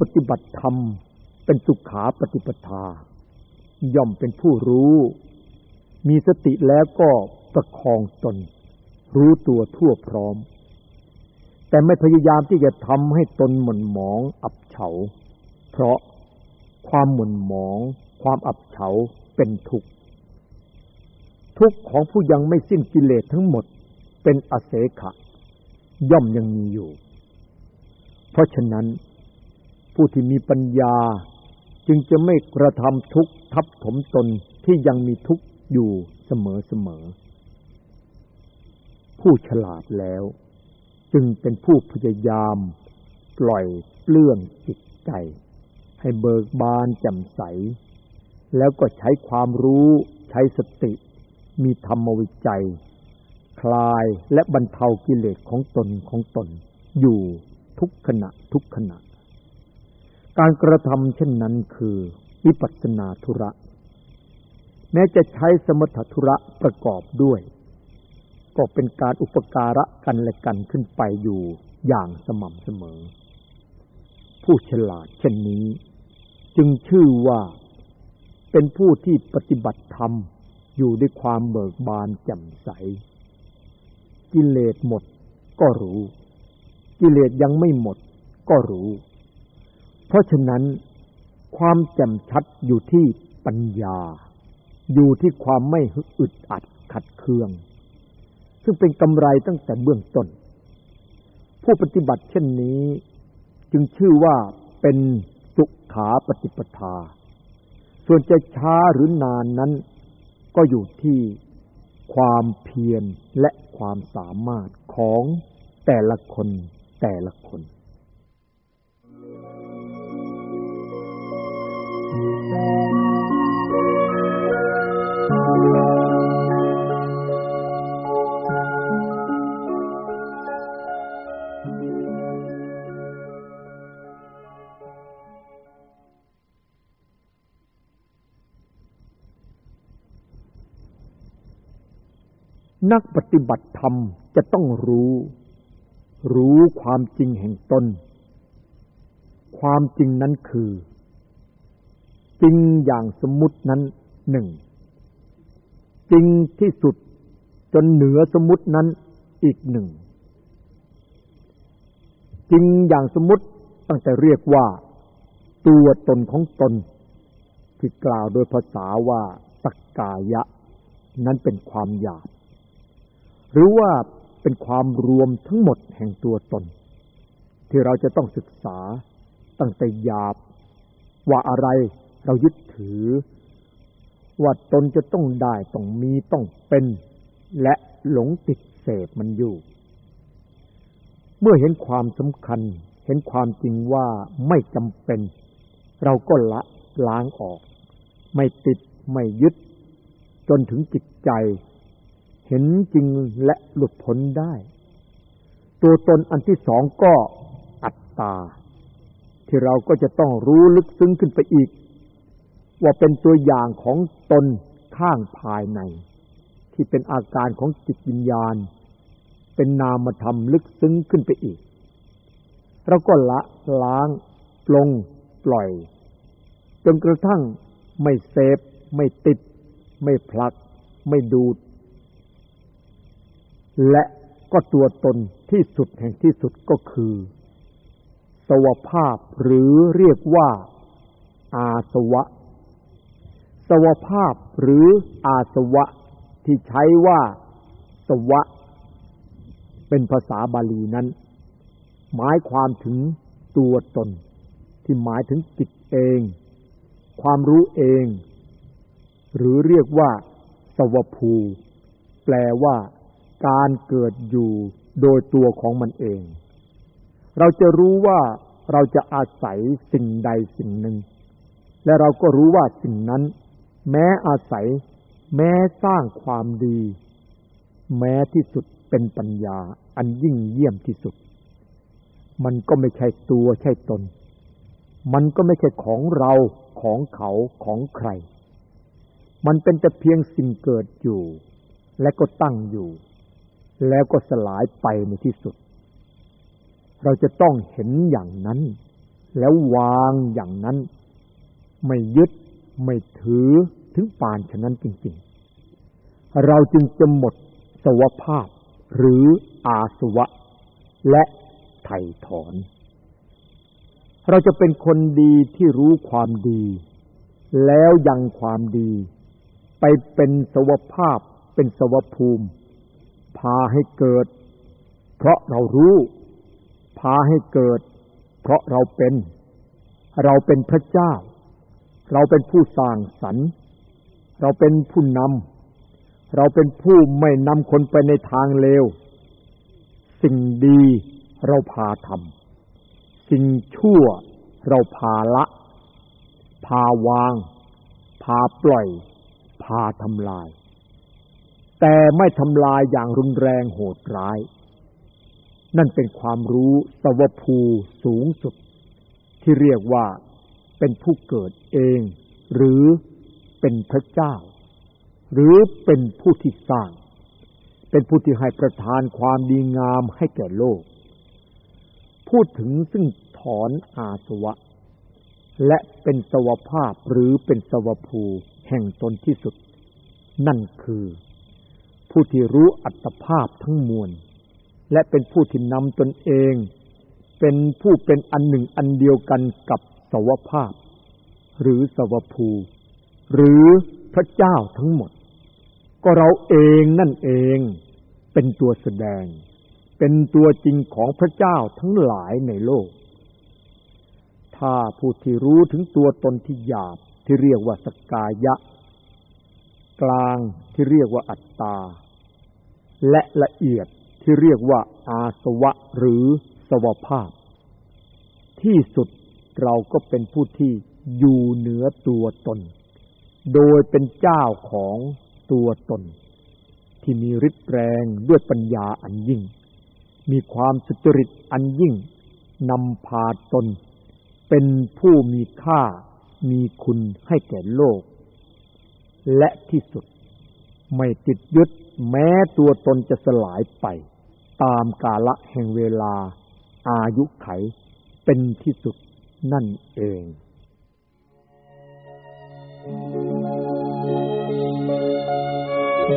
ปฏิบัติธรรม เป็นสุขาปฏิปทา ย่อมเป็นผู้รู้ มีสติแล้วก็ประคองตน รู้ตัวทั่วพร้อม แต่ไม่พยายามที่จะทำให้ตนหม่นหมองอับเฉา เพราะความหม่นหมอง ความอับเฉาเป็นทุกข์ทุกข์ของผู้ยังไม่สิ้นกิเลสทั้งหมดเป็นอเสขะ ย่อมยังมีอยู่ เพราะฉะนั้น ผู้ที่มีปัญญา จึงจะไม่กระทำทุกข์ทับถมตนที่ยังมีทุกข์อยู่เสมอเสมอ ผู้ฉลาดแล้ว จึงเป็นผู้พยายาม ปล่อยเปลื้องจิตใจ ให้เบิกบานแจ่มใส แล้วก็ใช้ความรู้ใช้สติ มีธรรมวิจัย คลายและบรรเทากิเลสของตนของตน อยู่ทุกขณะทุกขณะ การกระทำเช่นนั้นคือ วิปัสสนาธุระ แม้จะใช้สมถธุระประกอบด้วย ก็เป็นการอุปการะกันและกันขึ้นไปอยู่อย่างสม่ำเสมอ ผู้ฉลาดเช่นนี้ จึงชื่อว่าเป็นผู้ที่ปฏิบัติธรรมอยู่ด้วยความเบิกบานแจ่มใส กิเลสหมดก็รู้ กิเลสยังไม่หมดก็รู้ เพราะฉะนั้น ความแจ่มชัดอยู่ที่ปัญญา อยู่ที่ความไม่อึดอัดขัดเคือง ซึ่งเป็นกำไรตั้งแต่เบื้องต้น ผู้ปฏิบัติเช่นนี้ จึงชื่อว่าเป็นสุขาปฏิปทา ส่วนจะช้าหรือนานนั้น ก็อยู่ที่ความเพียรและความสามารถของแต่ละคนแต่ละคน นักปฏิบัติธรรมจะต้องรู้ รู้ความจริงแห่งตน ความจริงนั้นคือ จริงอย่างสมมุตินั้นหนึ่งจริงที่สุดจนเหนือสมมุตินั้นอีกหนึ่งจริงอย่างสมมุติตั้งแต่เรียกว่า ตัวตนของตน ที่กล่าวโดยภาษาว่าสักกายะ นั้นเป็นความหยาบหรือว่าเป็นความรวมทั้งหมดแห่งตัวตน ที่เราจะต้องศึกษาตั้งแต่หยาบ ว่าอะไร เรายึดถือ ว่าตนจะต้องได้ต้องมีต้องเป็น และหลงติดเสพมันอยู่ เมื่อเห็นความสำคัญ เห็นความจริงว่าไม่จำเป็น เราก็ละล้างออก ไม่ติดไม่ยึด จนถึงจิตใจ เห็นจริงและหลุดพ้นได้ ตัวตนอันที่สองก็อัตตาที่เราก็จะต้องรู้ลึกซึ้งขึ้นไปอีก ว่าเป็นตัวอย่างของตนข้างภายใน ที่เป็นอาการของจิตวิญญาณ เป็นนามธรรมลึกซึ้งขึ้นไปอีก เราก็ละล้างปลงปล่อย จนกระทั่งไม่เสพไม่ติด ไม่ผลัก ไม่ดูด และก็ตัวตนที่สุดแห่งที่สุดก็คือ สวภาพหรือเรียกว่าอาสวะ สวภาพหรืออาสวะที่ใช้ว่าสวะ เป็นภาษาบาลีนั้น หมายความถึงตัวตน ที่หมายถึงจิตเอง ความรู้เอง หรือเรียกว่าสวภูแปลว่าการเกิดอยู่โดยตัวของมันเอง เราจะรู้ว่าเราจะอาศัยสิ่งใดสิ่งหนึ่ง และเราก็รู้ว่าสิ่งนั้น แม้อาศัย แม้สร้างความดี แม้ที่สุดเป็นปัญญา อันยิ่งเยี่ยมที่สุด มันก็ไม่ใช่ตัวใช่ตน มันก็ไม่ใช่ของเราของเขาของใคร มันเป็นแต่เพียงสิ่งเกิดอยู่ และก็ตั้งอยู่ แล้วก็สลายไปในที่สุด เราจะต้องเห็นอย่างนั้น แล้ววางอย่างนั้น ไม่ยึด ไม่ถือ ถึงปานฉะนั้นจริง ๆ เราจึงจะหมดสวภาพหรืออาสวะ และไถ่ถอน เราจะเป็นคนดีที่รู้ความดี แล้วยังความดี ไปเป็นสวภาพเป็นสวภูมิ พาให้เกิด เพราะเรารู้ พาให้เกิด เพราะเราเป็น เราเป็นพระเจ้า เราเป็นผู้สร้างสรรค์ เราเป็นผู้นำเราเป็นผู้ไม่นำคนไปในทางเลว สิ่งดีเราพาทำสิ่งชั่วเราพาละ พาวาง พาปล่อย พาทำลาย แต่ไม่ทำลายอย่างรุนแรงโหดร้าย นั่นเป็นความรู้สวภูสูงสุด ที่เรียกว่าเป็นผู้เกิดเอง หรือ เป็นพระเจ้า หรือเป็นผู้ที่สร้าง เป็นผู้ที่ให้ประทานความดีงามให้แก่โลก พูดถึงซึ่งถอนอาสวะ และเป็นสวภาพหรือเป็นสวภูแห่งตนที่สุด นั่นคือ ผู้ที่รู้อัตภาพทั้งมวล และเป็นผู้ที่นำตนเอง เป็นผู้เป็นอันหนึ่งอันเดียวกันกับสวภาพ หรือสวภู หรือพระเจ้าทั้งหมด ก็เราเองนั่นเองเป็นตัวแสดง เป็นตัวจริงของพระเจ้าทั้งหลายในโลก ถ้าผู้ที่รู้ถึงตัวตนที่หยาบที่เรียกว่าสกายะ กลางที่เรียกว่าอัตตา และละเอียดที่เรียกว่าอาสวะหรือสวภาพ ที่สุดเราก็เป็นผู้ที่อยู่เหนือตัวตน โดยเป็นเจ้าของตัวตน ที่มีฤทธิ์แรงด้วยปัญญาอันยิ่ง มีความสุจริตอันยิ่งนำพาตน เป็นผู้มีค่ามีคุณให้แก่โลก และที่สุดไม่ติดยึดแม้ตัวตนจะสลายไป ตามกาละแห่งเวลา อายุไขเป็นที่สุดนั่นเอง ผู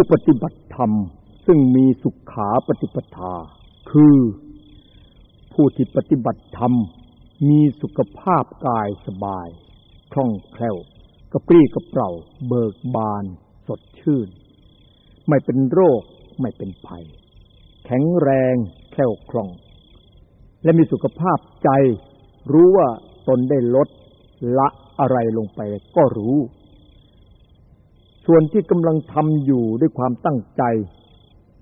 ้ปฏิบัติธรรมซึ่งมีสุขขาปฏิปทา คือ ผู้ที่ปฏิบัติธรรม มีสุขภาพกายสบาย คล่องแคล่ว กระปรี้กระเปร่า เบิกบาน สดชื่น ไม่เป็นโรค ไม่เป็นภัย แข็งแรงแคล่วคล่อง และมีสุขภาพใจ รู้ว่าตนได้ลดละอะไรลงไปก็รู้ ส่วนที่กำลังทำอยู่ด้วยความตั้งใจ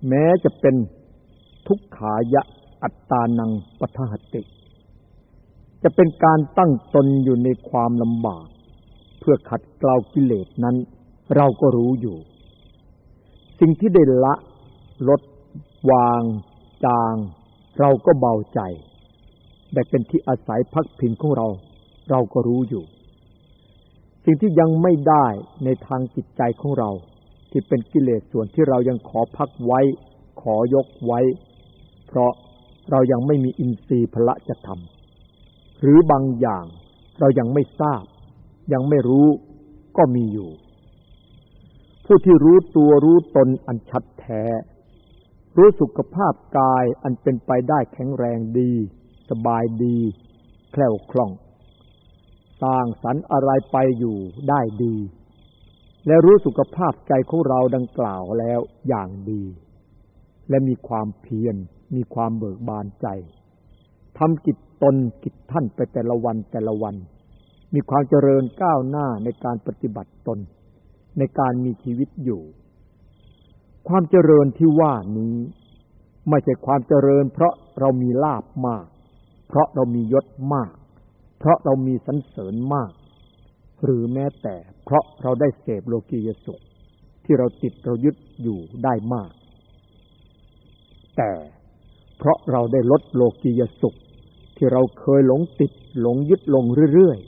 แม้จะเป็นทุกขายะอัตตานังปัทหติ จะเป็นการตั้งตนอยู่ในความลำบาก เพื่อขัดเกลากิเลสนั้น เราก็รู้อยู่ สิ่งที่ได้ละลดวาง จาง เราก็เบาใจแต่เป็นที่อาศัยพักพิงของเรา เราก็รู้อยู่ สิ่งที่ยังไม่ได้ในทางจิตใจของเรา ที่เป็นกิเลสส่วนที่เรายังขอพักไว้ ขอยกไว้ เพราะเรายังไม่มีอินทรีย์พละจะทำหรือบางอย่างเรายังไม่ทราบ ยังไม่รู้ก็มีอยู่ ผู้ที่รู้ตัวรู้ตนอันชัดแท้ รู้สุขภาพกายอันเป็นไปได้แข็งแรงดี สบายดี แคล่วคล่องสร้างสรรอะไรไปอยู่ได้ดี และรู้สุขภาพใจของเราดังกล่าวแล้วอย่างดี และมีความเพียรมีความเบิกบานใจทำกิจตนกิจท่านไปแต่ละวันแต่ละวัน มีความเจริญก้าวหน้าในการปฏิบัติตน ในการมีชีวิตอยู่ ความเจริญที่ว่านี้ ไม่ใช่ความเจริญ เพราะเรามีลาบมาก เพราะเรามียศมาก เพราะเรามีสันเสริญมาก หรือแม้แต่เพราะเราได้เสพโลกียสุข ที่เราติดเรายึดอยู่ได้มาก แต่เพราะเราได้ลดโลกียสุขที่เราเคยหลงติดหลงยึดลงเรื่อย